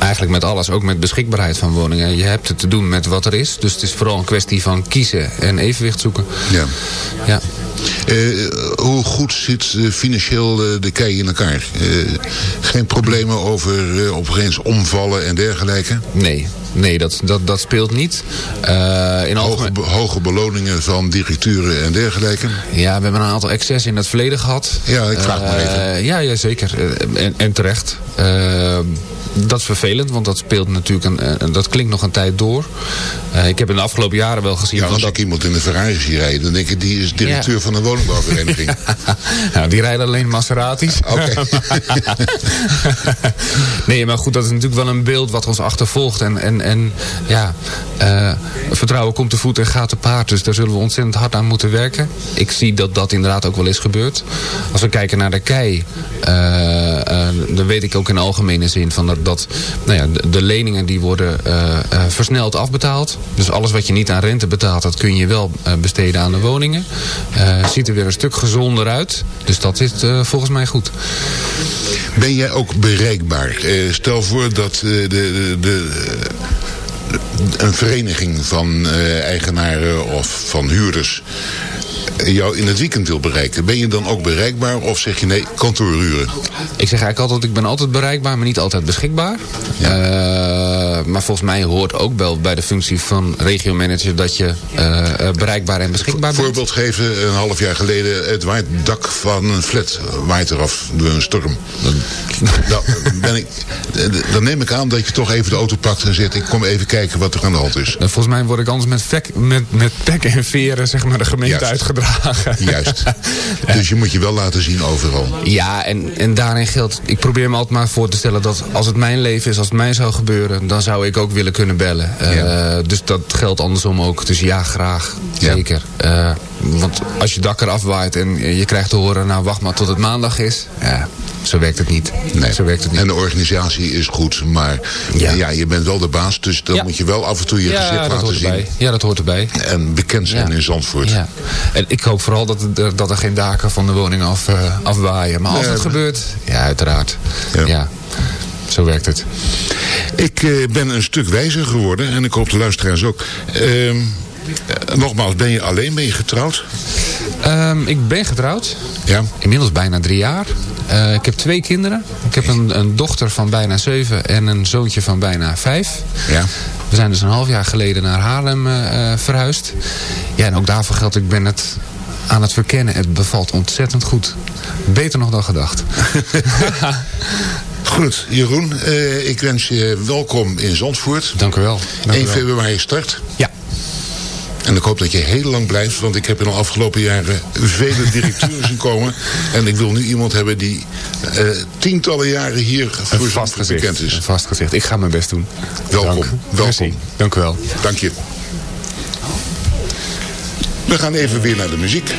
eigenlijk met alles, ook met beschikbaarheid van woningen. Je hebt het te doen met wat er is. Dus het is vooral een kwestie van kiezen en evenwicht zoeken. Ja. ja. Uh, hoe goed zit uh, financieel uh, de kei in elkaar? geen problemen over opeens omvallen en dergelijke? Nee, Nee, dat, dat, dat speelt niet. Uh, in hoge, hoge beloningen van directeuren en dergelijke? Ja, we hebben een aantal excessen in het verleden gehad. Ja, ik vraag uh, maar even. Ja, ja zeker. En, en terecht. Uh, dat is vervelend, want dat speelt natuurlijk een, dat klinkt nog een tijd door. Uh, ik heb in de afgelopen jaren wel gezien... Ja, als dat... ik iemand in de Ferrari zie rijden, dan denk ik, die is directeur ja. van een woningbouwvereniging. nou, die rijden alleen Maseratis. Oké. nee, maar goed, dat is natuurlijk wel een beeld wat ons achtervolgt. En, en, en ja, uh, vertrouwen komt te voet en gaat te paard. Dus daar zullen we ontzettend hard aan moeten werken. Ik zie dat dat inderdaad ook wel is gebeurd. Als we kijken naar de kei, uh, dan weet ik ook in algemene zin van dat dat nou ja, de, de leningen die worden versneld afbetaald. Dus alles wat je niet aan rente betaalt, dat kun je wel besteden aan de woningen. ziet er weer een stuk gezonder uit. Dus dat is volgens mij goed. Ben jij ook bereikbaar? stel voor dat de, de, de een vereniging van uh, eigenaren of van huurders jou in het weekend wil bereiken. Ben je dan ook bereikbaar of zeg je nee, kantooruren? Ik zeg eigenlijk altijd, ik ben altijd bereikbaar, maar niet altijd beschikbaar. Ja. Uh, maar volgens mij hoort ook wel bij de functie van regiomanager dat je uh, bereikbaar en beschikbaar bent. Voorbeeld geven, een half jaar geleden, het waait dak van een flat waait eraf door een storm. Dan, ben ik, dan neem ik aan dat je toch even de auto pakt en zegt, ik kom even kijken wat er aan de hand is. Volgens mij word ik anders met, vek, met, met pek en veren zeg maar, de gemeente Juist. uitgedragen. Juist. Dus je moet je wel laten zien overal. Ja, en, en daarin geldt... Ik probeer me altijd maar voor te stellen dat als het mijn leven is... als het mij zou gebeuren, dan zou ik ook willen kunnen bellen. Ja. Uh, dus dat geldt andersom ook. Dus ja, graag. Zeker. Ja. Uh, want als je dak eraf waait en je krijgt te horen... nou, wacht maar tot het maandag is. Ja, zo werkt het niet. Nee. Zo werkt het niet. En de organisatie is goed, maar ja. ja je bent wel de baas... dus dan moet je wel af en toe je gezicht laten zien. Erbij. Ja, dat hoort erbij. En bekend zijn in Zandvoort. Ja. En ik hoop vooral dat, er, dat er geen daken van de woning af, uh, afwaaien. Maar als nee, het gebeurt, ja, uiteraard. Ja. Zo werkt het. Ik uh, ben een stuk wijzer geworden en ik hoop de luisteraars ook. Uh, Uh, nogmaals, ben je alleen? Ben je getrouwd? Um, ik ben getrouwd. Ja. Inmiddels bijna drie jaar. Uh, ik heb twee kinderen. Ik heb een, een, dochter van bijna zeven en een zoontje van bijna vijf. Ja. We zijn dus een half jaar geleden naar Haarlem uh, verhuisd. Ja, en ook daarvoor geldt, ik ben het aan het verkennen. Het bevalt ontzettend goed. Beter nog dan gedacht. Goed, Jeroen. Uh, ik wens je welkom in Zandvoort. Dank u wel. Dank 1 u wel. februari start. Ja. En ik hoop dat je heel lang blijft, want ik heb in de afgelopen jaren vele directeuren zien komen. En ik wil nu iemand hebben die uh, tientallen jaren hier voor Zandvoort bekend is. Een vast gezicht. Ik ga mijn best doen. Welkom. Dank. Welkom. Merci. Dank u wel. Dank je. We gaan even weer naar de muziek.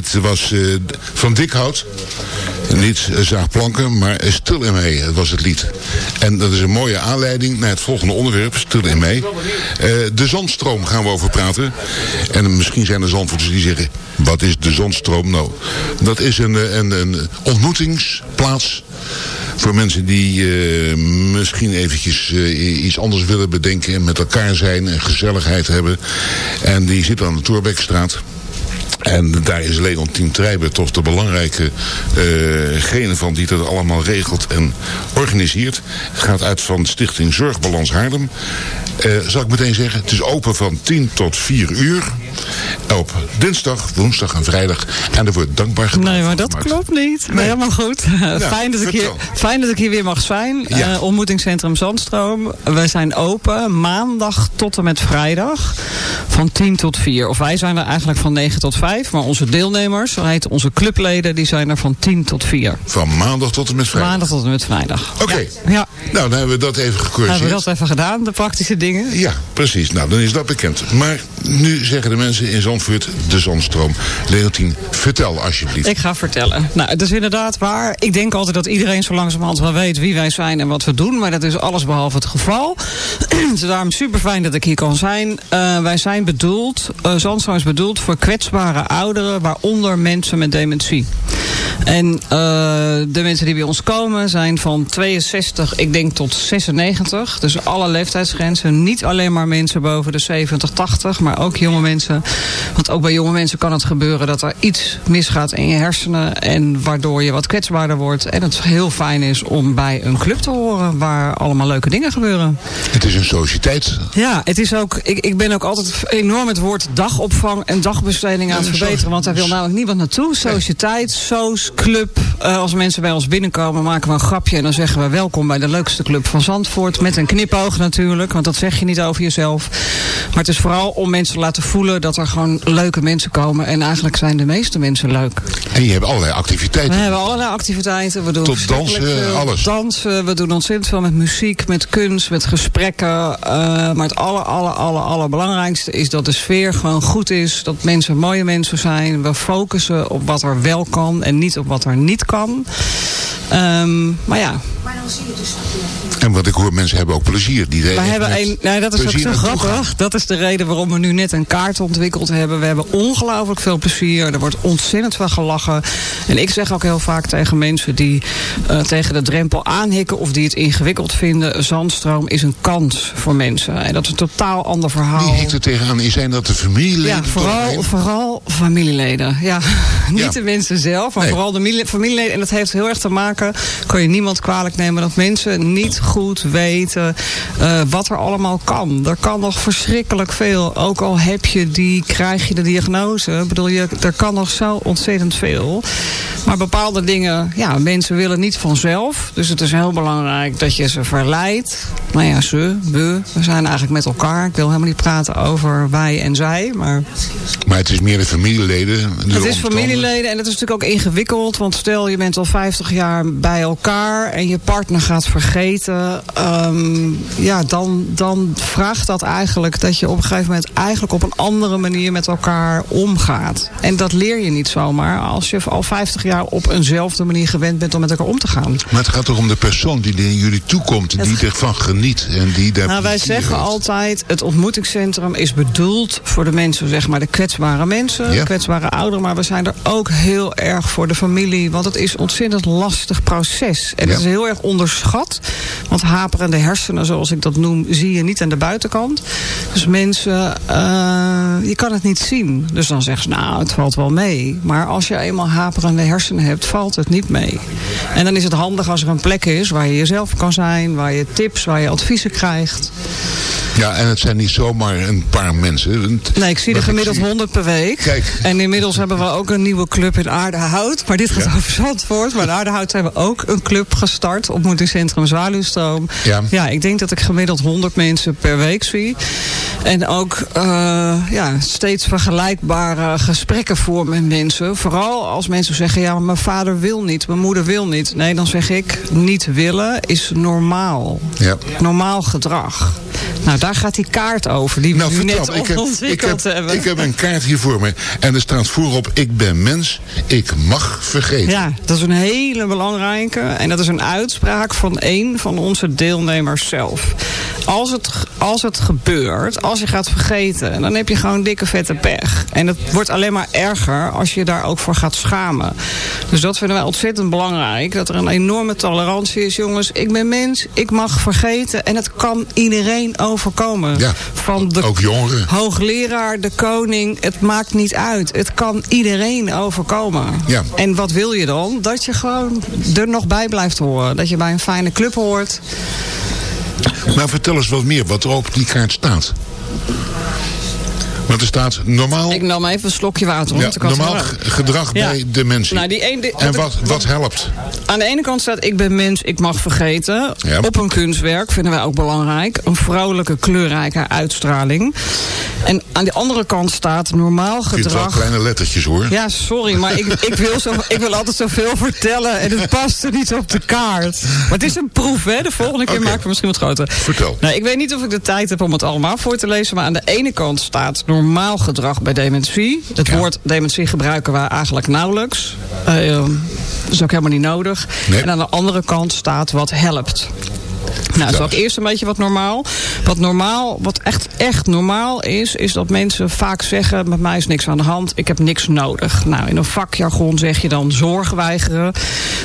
Dit was eh, van Dikhout. Niet eh, Zaagplanken, maar eh, Stil in Mee, dat was het lied. En dat is een mooie aanleiding naar het volgende onderwerp, Stil in Mee. Eh, de Zandstroom gaan we over praten. En misschien zijn er zandvoorters die zeggen, wat is de Zandstroom nou? Dat is een, eh, een, een ontmoetingsplaats voor mensen die eh, misschien eventjes eh, iets anders willen bedenken... en met elkaar zijn en gezelligheid hebben. En die zit aan de Toerbekstraat. En daar is Leontien Trijber toch de belangrijke eh, gene van die dat allemaal regelt en organiseert. Het gaat uit van Stichting Zorgbalans Haarlem. Eh, zal ik meteen zeggen, het is open van 10 tot 4 uur. Op dinsdag, woensdag en vrijdag. En er wordt dankbaar gebruik Nee, maar dat gemaakt. klopt niet. Maar helemaal goed. fijn, dat ik hier, fijn dat ik hier weer mag zijn. Ja. Eh, ontmoetingscentrum Zandstroom. We zijn open maandag tot en met vrijdag. Van 10 tot 4. Of wij zijn er eigenlijk van 9 tot 5. Maar onze deelnemers, heet onze clubleden, die zijn er van 10 tot 4. Van maandag tot en met vrijdag. Maandag tot en met vrijdag. Oké. Ja, Nou, dan hebben we dat even hebben we gecorrigeerd. dat even gedaan, de praktische dingen. Ja, precies. Nou, dan is dat bekend. Maar nu zeggen de mensen in Zandvoort de Zandstroom. Leontien, vertel alsjeblieft. Ik ga vertellen. Nou, het is inderdaad waar. Ik denk altijd dat iedereen zo langzamerhand wel weet wie wij zijn en wat we doen. Maar dat is alles behalve het geval. het is daarom super fijn dat ik hier kan zijn. Eh, wij zijn bedoeld, uh, Zandstroom is bedoeld voor kwetsbare ouderen, waaronder mensen met dementie. En uh, de mensen die bij ons komen zijn van 62, ik denk tot 96. Dus alle leeftijdsgrenzen. Niet alleen maar mensen boven de 70, 80, maar ook jonge mensen. Want ook bij jonge mensen kan het gebeuren dat er iets misgaat in je hersenen. En waardoor je wat kwetsbaarder wordt. En het heel fijn is om bij een club te horen waar allemaal leuke dingen gebeuren. Het is een sociëteit. Ja, het is ook, ik, ik ben ook altijd enorm het woord dagopvang en dagbesteding aan het verbeteren. Want daar wil namelijk niemand naartoe. Sociëteit, soos, club. Uh, als mensen bij ons binnenkomen maken we een grapje. En dan zeggen we welkom bij de leukste club van Zandvoort. Met een knipoog natuurlijk, want dat zeg je niet over jezelf. Maar het is vooral om mensen te laten voelen dat er gewoon leuke mensen komen. En eigenlijk zijn de meeste mensen leuk. En je hebt allerlei activiteiten. We hebben allerlei activiteiten. We doen Tot dansen, alles. Dansen, we doen ontzettend veel met muziek, met kunst, met gesprekken. Uh, maar het aller, aller, aller, allerbelangrijkste is dat de sfeer gewoon goed is. Dat mensen mooie mensen zijn. We focussen op wat er wel kan en niet op wat er niet kan. Um, maar ja. Maar dan zie je dus En wat ik hoor, mensen hebben ook plezier. Die we hebben een, nee, dat is ook zo grappig. Dat is de reden waarom we nu net een kaart ontwikkeld hebben. We hebben ongelooflijk veel plezier. Er wordt ontzettend veel gelachen. En ik zeg ook heel vaak tegen mensen die uh, tegen de drempel aanhikken... of die het ingewikkeld vinden... Zandstroom is een kans voor mensen. En dat is een totaal ander verhaal. Wie hikt er tegenaan? Zijn dat de familieleden? Ja, vooral, vooral familieleden. Ja, niet ja. de mensen zelf, maar nee. vooral de familieleden. En dat heeft heel erg te maken, kan je niemand kwalijk nemen... dat mensen niet goed weten uh, wat er allemaal kan. Er kan nog verschrikkelijk veel. Ook al heb je die, krijg je de diagnose. Ik bedoel, je, er kan nog zo ontzettend veel. Maar bepaalde dingen, ja, mensen willen niet vanzelf. Dus het is heel belangrijk dat je ze verleidt. Nou ja, ze, we, we zijn eigenlijk met elkaar. Ik wil helemaal niet praten over wij en zij. Maar, maar het is meer de familieleden. De het is familieleden en het is natuurlijk ook ingewikkeld. Want stel je bent al 50 jaar bij elkaar en je partner gaat vergeten. Um, ja, dan, dan vraagt dat eigenlijk dat je op een gegeven moment eigenlijk op een andere manier met elkaar omgaat. En dat leer je niet zomaar als je al 50 jaar op eenzelfde manier gewend bent om met elkaar om te gaan. Maar het gaat toch om de persoon die in jullie toekomt, die ervan geniet En die daar Nou, wij zeggen heeft. altijd, het ontmoetingscentrum is bedoeld voor de mensen, zeg maar de kwetsbare mensen, Ja. kwetsbare ouderen. Maar we zijn er ook heel erg voor de familie, want het is een ontzettend lastig proces. En Ja. het is heel erg onderschat, want haperende hersenen, zoals ik dat noem, zie je niet aan de buitenkant. Dus mensen, eh, je kan het niet zien. Dus dan zeggen ze, nou, het valt wel mee. Maar als je eenmaal haperende hersenen hebt, valt het niet mee. En dan is het handig als er een plek is waar je jezelf kan zijn, waar je tips, waar je adviezen krijgt. Ja, en het zijn niet zomaar een paar mensen. Nee, ik zie er gemiddeld zie- 100 per week. Kijk. En inmiddels hebben we ook een nieuwe club in Aardehout. Maar dit gaat Ja. over Zandvoort. Maar in Aardehout zijn we ook een club gestart. Ontmoetingscentrum Zwaluwstroom. Ja. ik denk dat ik gemiddeld 100 mensen per week zie. En ook eh, ja, steeds vergelijkbare gesprekken voer met mensen. Vooral als mensen zeggen, ja, maar mijn vader wil niet. Mijn moeder wil niet. Nee, dan zeg ik, niet willen is normaal. Ja. Normaal gedrag. Nou, daar gaat die kaart over. Die we Nou, nu net ik heb, ik, ontwikkeld heb, hebben. ik heb een kaart hier voor me. En er staat voorop, ik ben mens, ik mag vergeten. Ja, dat is een hele belangrijke. En dat is een uitspraak van een van onze deelnemers zelf. Als het, als het gebeurt, als je gaat vergeten... dan heb je gewoon dikke vette pech. En het wordt alleen maar erger als je daar ook voor gaat schamen. Dus dat vinden wij ontzettend belangrijk. Dat er een enorme tolerantie is, jongens. Ik ben mens, ik mag vergeten. En het kan iedereen overkomen. Ja, van de ook jongeren. hoogleraar, de koning, het maakt niet uit. Het kan iedereen overkomen. Ja. En wat wil je dan? Dat je gewoon er nog bij blijft horen. Dat je bij een fijne club hoort. Maar vertel eens wat meer wat er op die kaart staat. Want er staat normaal, Ik nam even een slokje water. ja, want ik had normaal gedrag Ja. bij de mensen. Nou, die en wat- wat, wat helpt? Aan de ene kant staat ik ben mens, ik mag vergeten. Ja. Op een kunstwerk vinden wij ook belangrijk. Een vrouwelijke, kleurrijke uitstraling. En aan de andere kant staat normaal Ik vind het wel gedrag... kleine lettertjes hoor. Ja, sorry, maar ik, ik, wil zo, ik wil altijd zoveel vertellen en het past er niet op de kaart. Maar het is een proef, hè? De volgende keer maken we misschien wat groter. Vertel. Nou, ik weet niet of ik de tijd heb om het allemaal voor te lezen, maar aan de ene kant staat normaal gedrag bij dementie. Het Ja. woord dementie gebruiken we eigenlijk nauwelijks. Eh, dat is ook helemaal niet nodig. Nee. En aan de andere kant staat wat helpt. Nou, zal ik eerst een beetje wat normaal. Wat normaal, wat echt, echt normaal is, is dat mensen vaak zeggen: met mij is niks aan de hand, ik heb niks nodig. Nou, in een vakjargon zeg je dan zorg weigeren.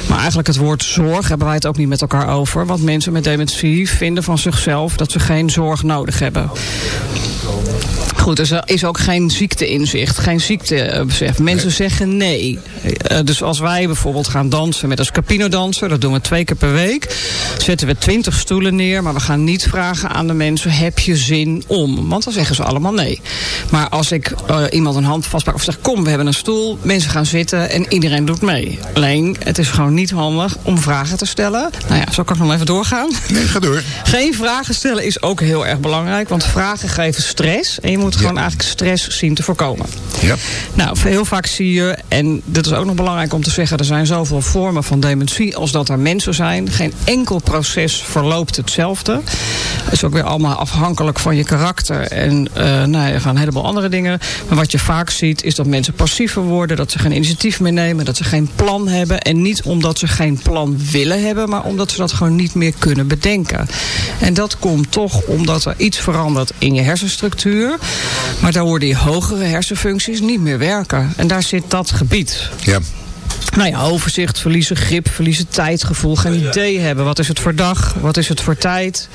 Maar eigenlijk het woord zorg hebben wij het ook niet met elkaar over. Want mensen met dementie vinden van zichzelf dat ze geen zorg nodig hebben. Goed, dus er is ook geen ziekteinzicht, geen ziektebesef. Mensen zeggen nee. Eh, dus als wij bijvoorbeeld gaan dansen met een Scapino-danser, dat doen we twee keer per week, zetten we twintig stoelen neer, maar we gaan niet vragen aan de mensen: heb je zin om? Want dan zeggen ze allemaal nee. Maar als ik eh, iemand een hand vastpak of zeg: kom, we hebben een stoel, mensen gaan zitten en iedereen doet mee. Alleen, het is gewoon niet handig om vragen te stellen. Nou ja, zo kan ik nog even doorgaan. Nee, ga door. Geen vragen stellen is ook heel erg belangrijk, want vragen geven stress. En je moet gewoon eigenlijk stress zien te voorkomen. Ja. Nou, heel vaak zie je, en dit is ook nog belangrijk om te zeggen... er zijn zoveel vormen van dementie als dat er mensen zijn. Geen enkel proces verloopt hetzelfde. Het is ook weer allemaal afhankelijk van je karakter... en eh nou ja, van een heleboel andere dingen. Maar wat je vaak ziet is dat mensen passiever worden... dat ze geen initiatief meer nemen, dat ze geen plan hebben... en niet omdat ze geen plan willen hebben... maar omdat ze dat gewoon niet meer kunnen bedenken. En dat komt toch omdat er iets verandert in je hersenstructuur... maar daardoor die hogere hersenfuncties niet meer werken. En daar zit dat gebied. Ja. Nou ja, overzicht, verliezen grip, verliezen tijdgevoel, geen idee hebben. Wat is het voor dag? Wat is het voor tijd?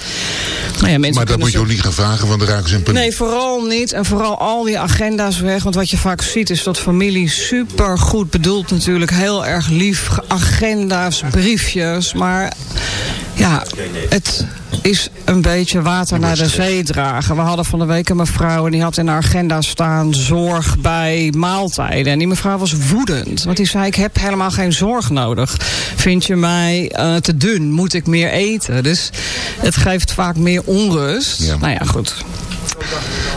Nou ja, mensen Maar dat moet je ook niet gaan vragen, want dan raken ze in paniek. Nee, vooral niet. En vooral al die agenda's weg. Want wat je vaak ziet is dat familie super goed bedoeld natuurlijk. Heel erg lief. Agenda's, briefjes. Maar ja, het is een beetje water naar de zee dragen. We hadden van de week een mevrouw en die had in haar agenda staan zorg bij maaltijden. En die mevrouw was woedend. Want die zei, ik heb helemaal geen zorg nodig. Vind je mij eh, te dun? Moet ik meer eten? Dus het geeft vaak meer onrust. Ja. Nou ja, goed.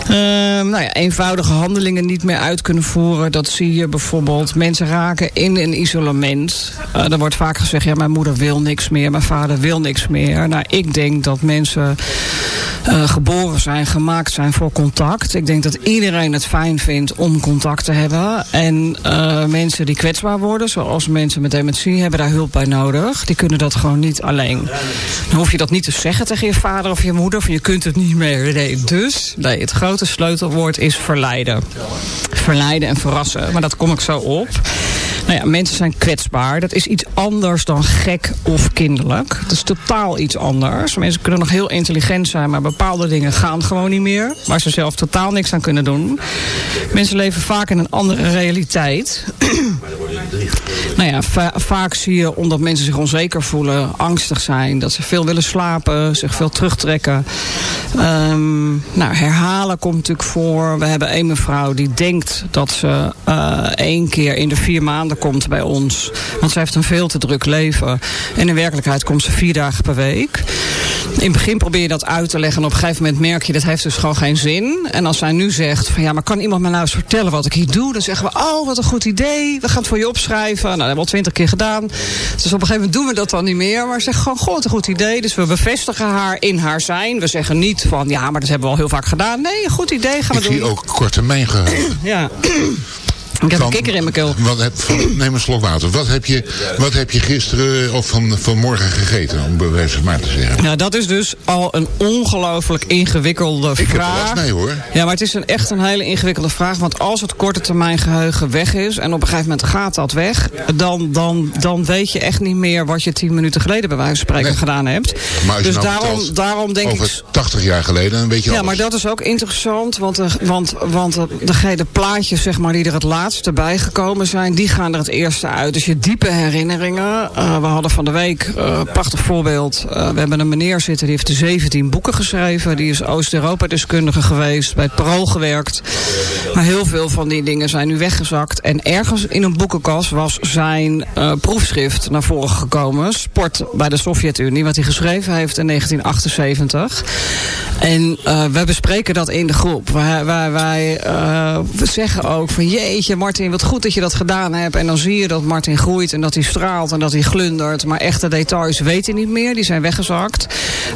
Ehm, nou ja, eenvoudige handelingen niet meer uit kunnen voeren. Dat zie je bijvoorbeeld. Mensen raken in een isolement. Uh, er wordt vaak gezegd, ja, mijn moeder wil niks meer. Mijn vader wil niks meer. Nou, ik denk dat mensen uh, geboren zijn, gemaakt zijn voor contact. Ik denk dat iedereen het fijn vindt om contact te hebben. En uh, mensen die kwetsbaar worden, zoals mensen met dementie, hebben daar hulp bij nodig. Die kunnen dat gewoon niet alleen. Dan hoef je dat niet te zeggen tegen je vader of je moeder. Of je kunt het niet meer. Nee, dus nee, het grote sleutelwoord is verleiden. Verleiden en verrassen. Maar dat kom ik zo op. Nou ja, mensen zijn kwetsbaar. Dat is iets anders dan gek of kinderlijk. Dat is totaal iets anders. Mensen kunnen nog heel intelligent zijn, maar bepaalde dingen gaan gewoon niet meer. Waar ze zelf totaal niks aan kunnen doen. Mensen leven vaak in een andere realiteit. Nou ja, va vaak zie je omdat mensen zich onzeker voelen, angstig zijn, dat ze veel willen slapen, zich veel terugtrekken. Um, nou, herhalen komt natuurlijk voor. We hebben een mevrouw die denkt dat ze uh, één keer in de vier maanden komt bij ons. Want ze heeft een veel te druk leven. En in werkelijkheid komt ze vier dagen per week. In het begin probeer je dat uit te leggen. En op een gegeven moment merk je dat heeft dus gewoon geen zin. En als zij nu zegt van ja, maar kan iemand me nou eens vertellen wat ik hier doe? Dan zeggen we, oh wat een goed idee. We gaan het voor je opschrijven. Nou, dat hebben we al twintig keer gedaan. Dus op een gegeven moment doen we dat dan niet meer. Maar ze zegt gewoon, god, een goed idee. Dus we bevestigen haar in haar zijn. We zeggen niet van ja, maar dat hebben we al heel vaak gedaan. Nee, goed idee, gaan we ik doen. zie ook korte mijn geheugen. ja. Ik heb een kikker in mijn keel. Wat heb, van, neem een slok water. Wat heb je, wat heb je gisteren of van, vanmorgen gegeten, om bij wijze van maar te zeggen? Nou, dat is dus al een ongelooflijk ingewikkelde Ik vraag. heb er mee hoor. Ja, maar het is een, echt een hele ingewikkelde vraag. Want als het korte termijn geheugen weg is... en op een gegeven moment gaat dat weg... dan, dan, dan weet je echt niet meer wat je tien minuten geleden... bij wijze van spreken Nee. gedaan hebt. Maar dus nou daarom, daarom denk ik... Over 80 jaar geleden, dan weet je Ja, alles. maar dat is ook interessant, want, de, want, want de, de, plaatjes zeg maar, die er het laatste bijgekomen zijn, die gaan er het eerste uit. Dus je diepe herinneringen. Uh, we hadden van de week uh, een prachtig voorbeeld. Uh, we hebben een meneer zitten, die heeft 17 boeken geschreven. Die is Oost-Europa-deskundige geweest, bij het Parool gewerkt. Maar heel veel van die dingen zijn nu weggezakt. En ergens in een boekenkast was zijn proefschrift naar voren gekomen. Sport bij de Sovjet-Unie, wat hij geschreven heeft in 1978. En we bespreken dat in de groep. Wij, wij, wij zeggen ook van jeetje Martin, wat goed dat je dat gedaan hebt. En dan zie je dat Martin groeit en dat hij straalt en dat hij glundert. Maar echte details weet hij niet meer, die zijn weggezakt.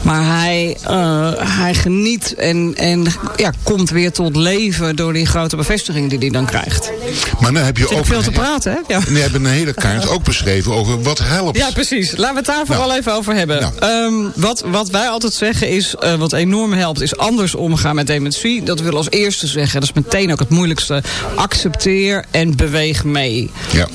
Maar hij, uh, hij geniet en, en ja, komt weer tot leven door die grote bevestiging die hij dan krijgt. Maar dan heb je ook... veel te praten, hè? Ja. En je hebt een hele kaart ook beschreven over wat helpt. Ja, precies. Laten we het daar vooral Nou. even over hebben. Nou. Um, wat, wat wij altijd zeggen is, uh, wat enorm helpt, is anders omgaan met dementie. Dat we als eerste zeggen. Dat is meteen ook het moeilijkste. Accepteer en beweeg mee. Ja.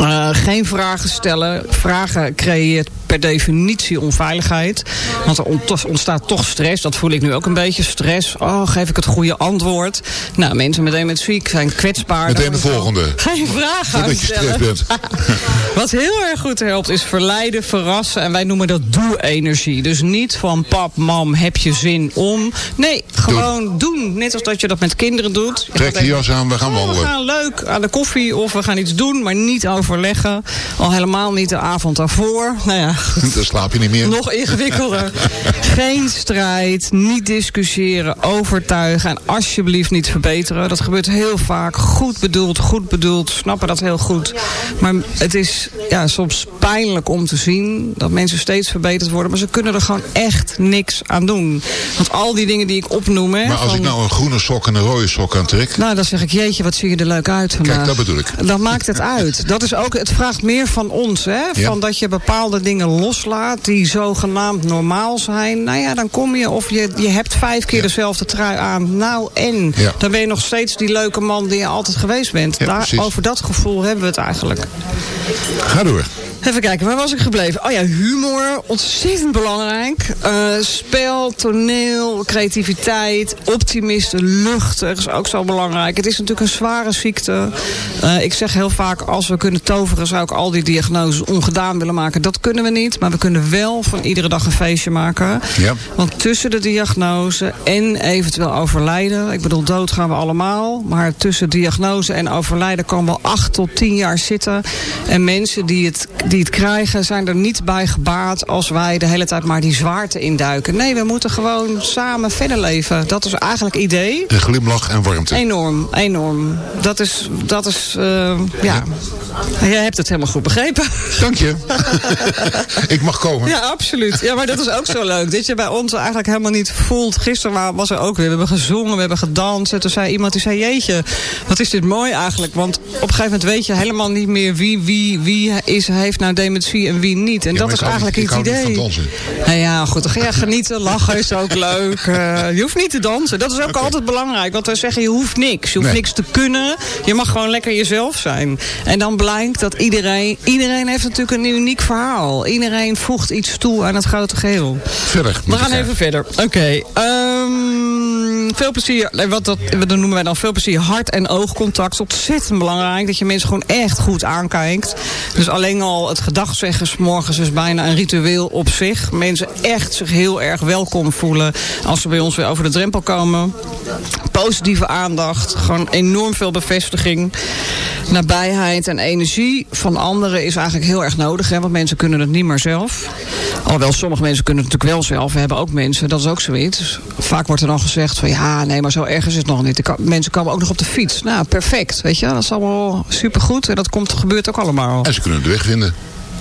Uh, geen vragen stellen. Vragen creëert per definitie onveiligheid. Want er ontstaat toch stress. Dat voel ik nu ook een beetje. Stress. Oh, geef ik het goede antwoord? Nou, mensen met dementie zijn kwetsbaar. Meteen de volgende. Geen vragen Voordat je stress bent. Wat heel erg goed helpt is verleiden, verrassen. En wij noemen dat doe-energie. Dus niet van pap, mam, heb je zin om. Nee, gewoon doen. Net als dat je dat met kinderen doet. Trek je jas aan, we gaan oh, wandelen. We gaan leuk aan de koffie of we gaan iets doen, maar niet overleggen. Al helemaal niet de avond daarvoor. Nou ja, Dan slaap je niet meer. nog ingewikkelder. Geen strijd, niet discussiëren, overtuigen en alsjeblieft niet verbeteren. Dat gebeurt heel vaak. Goed bedoeld, goed bedoeld, snappen dat heel goed. Maar het is ja, soms pijnlijk om te zien dat mensen steeds verbeterd worden. Maar ze kunnen er gewoon echt niks aan doen. Want al die dingen die ik opnoem... Hè, Maar als van, ik nou een groene sok en een rode sok aantrek... nou, dan zeg ik, jeetje, wat zie je er leuk uit vandaag. Kijk, dat bedoel ik. Dan maakt het uit. Dat is ook, het vraagt meer van ons, hè? Ja. Van dat je bepaalde dingen loslaat die zogenaamd normaal zijn. Nou ja, dan kom je, of je, je hebt vijf keer Ja. dezelfde trui aan. Nou, en Ja. dan ben je nog steeds die leuke man die je altijd geweest bent. Ja, Daar, over dat gevoel hebben we het eigenlijk. Ga door. Even kijken, waar was ik gebleven? Oh ja, humor, ontzettend belangrijk. Uh, spel, toneel, creativiteit, optimisten, luchtig is ook zo belangrijk. Het is natuurlijk een zware ziekte. Uh, ik zeg heel vaak, als we kunnen toveren... zou ik al die diagnoses ongedaan willen maken. Dat kunnen we niet, maar we kunnen wel van iedere dag een feestje maken. Ja. Want tussen de diagnose en eventueel overlijden... ik bedoel, dood gaan we allemaal... maar tussen diagnose en overlijden kan wel acht tot tien jaar zitten. En mensen die het, die het krijgen zijn er niet bij gebaat als wij de hele tijd maar die zwaarte induiken. Nee, we moeten gewoon samen verder leven. Dat is eigenlijk het idee. Een glimlach en warmte. Enorm, enorm. Dat is, dat is uh, ja. Jij hebt het helemaal goed begrepen. Dank je. ik mag komen. Ja, absoluut. Ja, maar dat is ook zo leuk. Dat je bij ons eigenlijk helemaal niet voelt. Gisteren was er ook weer. We hebben gezongen, we hebben gedanst. En toen zei iemand, die zei, jeetje, wat is dit mooi eigenlijk. Want op een gegeven moment weet je helemaal niet meer wie, wie, wie is, heeft nou dementie en wie niet. En Ja, dat is eigenlijk niet- het idee. Nou ja, goed. Je genieten, lachen is ook leuk. Eh, je hoeft niet te dansen. Dat is ook altijd belangrijk. Want wij zeggen, je hoeft niks. Je hoeft Nee. niks te kunnen. Je mag gewoon lekker jezelf zijn. En dan blijkt dat iedereen... Iedereen heeft natuurlijk een uniek verhaal. Iedereen voegt iets toe aan het grote geheel. Verder. We gaan even verder. Oké. ehm, veel plezier. Wat dat, dat noemen wij dan veel plezier. Hart- en oogcontact. Ontzettend belangrijk. Dat je mensen gewoon echt goed aankijkt. Dus alleen al het gedag zeggen 's morgens is bijna een ritueel op zich. Mensen echt zich heel erg welkom voelen. Als ze bij ons weer over de drempel komen. Positieve aandacht. Gewoon enorm veel bevestiging. Nabijheid en energie van anderen is eigenlijk heel erg nodig. Hè, want mensen kunnen het niet meer zelf. Alhoewel sommige mensen kunnen het natuurlijk wel zelf. We hebben ook mensen, dat is ook zoiets. Vaak wordt er dan gezegd van ja, nee, maar zo erg is het nog niet. Mensen komen ook nog op de fiets. Nou, perfect. Weet je, dat is allemaal supergoed. En dat komt, gebeurt ook allemaal. En ze kunnen de weg vinden.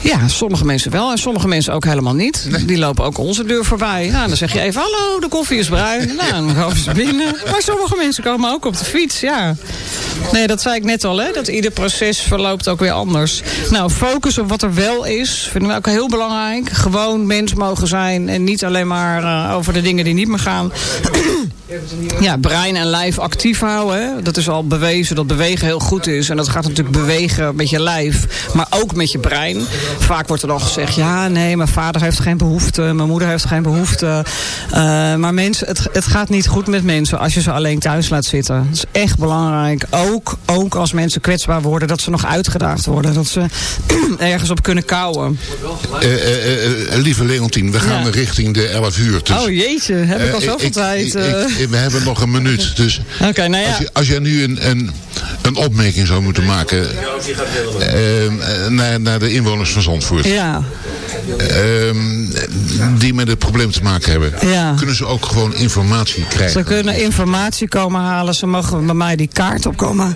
Ja, sommige mensen wel en sommige mensen ook helemaal niet. Die lopen ook onze deur voorbij. Nou, dan zeg je even, hallo, de koffie is bruin. Nou, dan gaan ze binnen. Maar sommige mensen komen ook op de fiets, ja. Nee, dat zei ik net al, hè. Dat ieder proces verloopt ook weer anders. Nou, focus op wat er wel is, vinden we ook heel belangrijk. Gewoon mens mogen zijn en niet alleen maar eh, over de dingen die niet meer gaan. Ja, brein en lijf actief houden. Hè. Dat is al bewezen dat bewegen heel goed is. En dat gaat natuurlijk bewegen met je lijf, maar ook met je brein. Vaak wordt er dan gezegd, ja, nee, mijn vader heeft geen behoefte. Mijn moeder heeft geen behoefte. Eh, maar mensen, het, het gaat niet goed met mensen als je ze alleen thuis laat zitten. Dat is echt belangrijk. Ook, ook als mensen kwetsbaar worden, dat ze nog uitgedaagd worden. Dat ze ergens op kunnen kouwen. Eh, eh, eh, lieve Leontien, we gaan Ja. richting de 11 uur. Dus, oh jeetje, heb ik al zoveel tijd. ik- ik- we hebben nog een minuut. Dus Oké, nou ja. als, je, als jij nu een, een, een opmerking zou moeten maken eh, eh, naar, naar de inwoners van Zandvoort. Ja, ehm, die met het probleem te maken hebben. Ja. Kunnen ze ook gewoon informatie krijgen? Ze kunnen informatie komen halen. Ze mogen bij mij die kaart opkomen.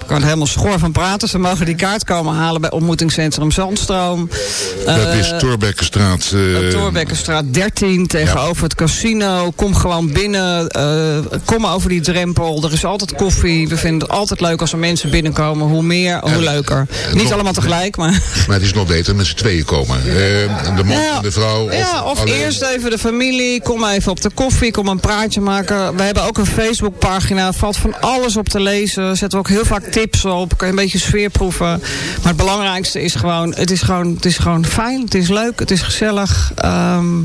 Ik kan er helemaal schor van praten. Ze mogen die kaart komen halen bij ontmoetingscentrum Zandstroom. Dat Eh, is Torbekkenstraat. eh, Torbekkenstraat 13 tegenover het casino. Kom gewoon binnen. eh, kom over die drempel. Er is altijd koffie. We vinden het altijd leuk als er mensen binnenkomen. Hoe meer, hoe leuker. Niet allemaal tegelijk, maar... Maar het is nog beter met z'n tweeën komen. Eh, de man en de vrouw. Of, ja, of alleen. eerst even de familie. Kom even op de koffie. Kom een praatje maken. We hebben ook een Facebookpagina. Valt van alles op te lezen. Zetten we ook heel vaak tips op. Kan je een beetje sfeer proeven. Maar het belangrijkste is gewoon... Het is gewoon, het is gewoon fijn. Het is leuk. Het is gezellig. Ehm,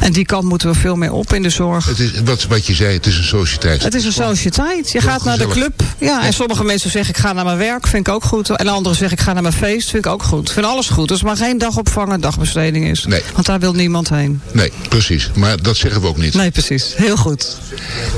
en die kant moeten we veel meer op in de zorg. Het is, wat, wat je zei, het is een sociëteit. Het is een sociëteit. Je gaat naar de club. Ja, en sommige mensen zeggen ik ga naar mijn werk. Vind ik ook goed. En anderen zeggen ik ga naar mijn feest. Vind ik ook goed. Ik vind alles goed. Het maar geen dagopvang en dagbesteding is. Nee. Want daar wil niemand heen. Nee, precies. Maar dat zeggen we ook niet. Nee, precies. Heel goed.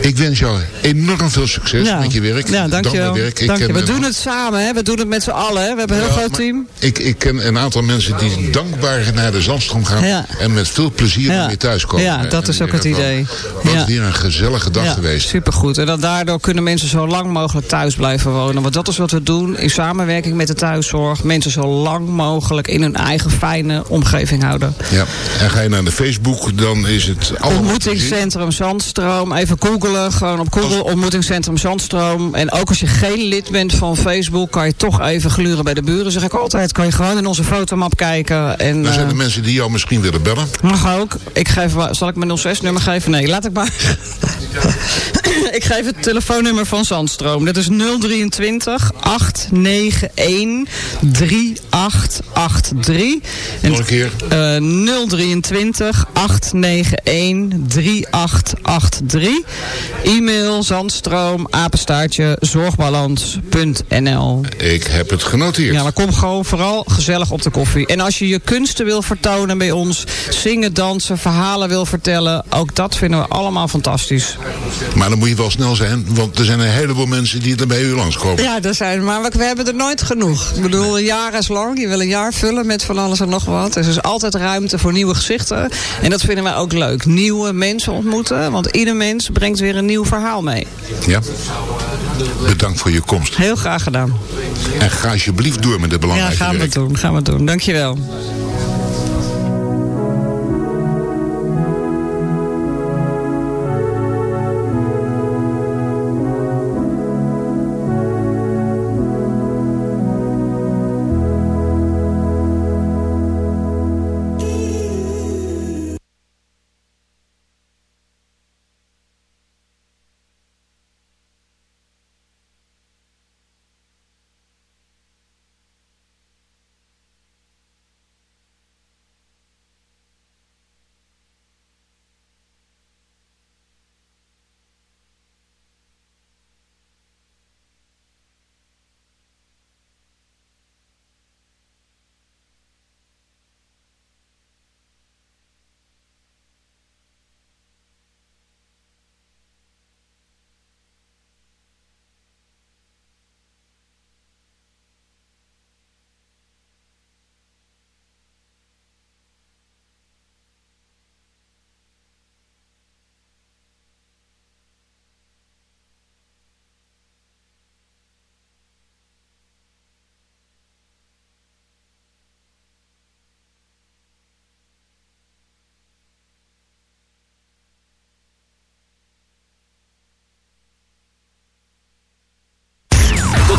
Ik wens jou enorm veel succes Ja. met je werk. Ja, dankjewel. Dan werk. Ik Dank je. We een- doen het samen. Hè? We doen het met z'n allen. Hè? We hebben een heel Ja, groot team. Ik, ik ken een aantal mensen die dankbaar naar de Zandstroom gaan. En met veel plezier weer thuiskomen. Ja, dat is ook het idee. Wat Ja. weer een gezellige dag ja, geweest. supergoed. En dan daardoor kunnen mensen zo lang mogelijk thuis blijven wonen. Want dat is wat we doen in samenwerking met de thuiszorg. Mensen zo lang mogelijk in hun eigen fijne omgeving houden. Ja. En ga je naar de Facebook, dan is het. Ontmoetingscentrum Zandstroom. Even googelen. Gewoon op Google Ontmoetingscentrum Zandstroom. En ook als je geen lid bent van Facebook... kan je toch even gluren bij de buren. Zeg ik altijd. Kan je gewoon in onze fotomap kijken. En, Dan zijn er eh, mensen die jou misschien willen bellen. Mag ook. Ik geef, zal ik mijn 06-nummer geven? Nee, laat ik maar. ik geef het telefoonnummer van Zandstroom. Dat is 023 891 3883. En, Nog een keer. eh, 023 891 3883. E-mail zandstroom apenstaartje zorgbalans.nl. Ik heb het genoteerd. Ja, maar kom gewoon vooral gezellig op de koffie. En als je je kunsten wil vertonen bij ons, zingen, dansen, verhalen wil vertellen, ook dat vinden we allemaal fantastisch. Maar dan moet je wel snel zijn, want er zijn een heleboel mensen die er bij u langskomen. Ja, dat zijn, maar we, we hebben er nooit genoeg. Ik bedoel, een jaar is lang. Je wil een jaar vullen met van alles en nog wat. Dus er is altijd ruimte voor nieuwe gezichten. En dat vinden wij ook leuk. Nieuwe mensen ontmoeten. Want ieder mens brengt weer een nieuw verhaal mee. Ja? Bedankt voor je komst. Heel graag gedaan. En ga alsjeblieft door met de Ja, belangrijke gaan we werk. doen. Gaan we doen. Dankjewel.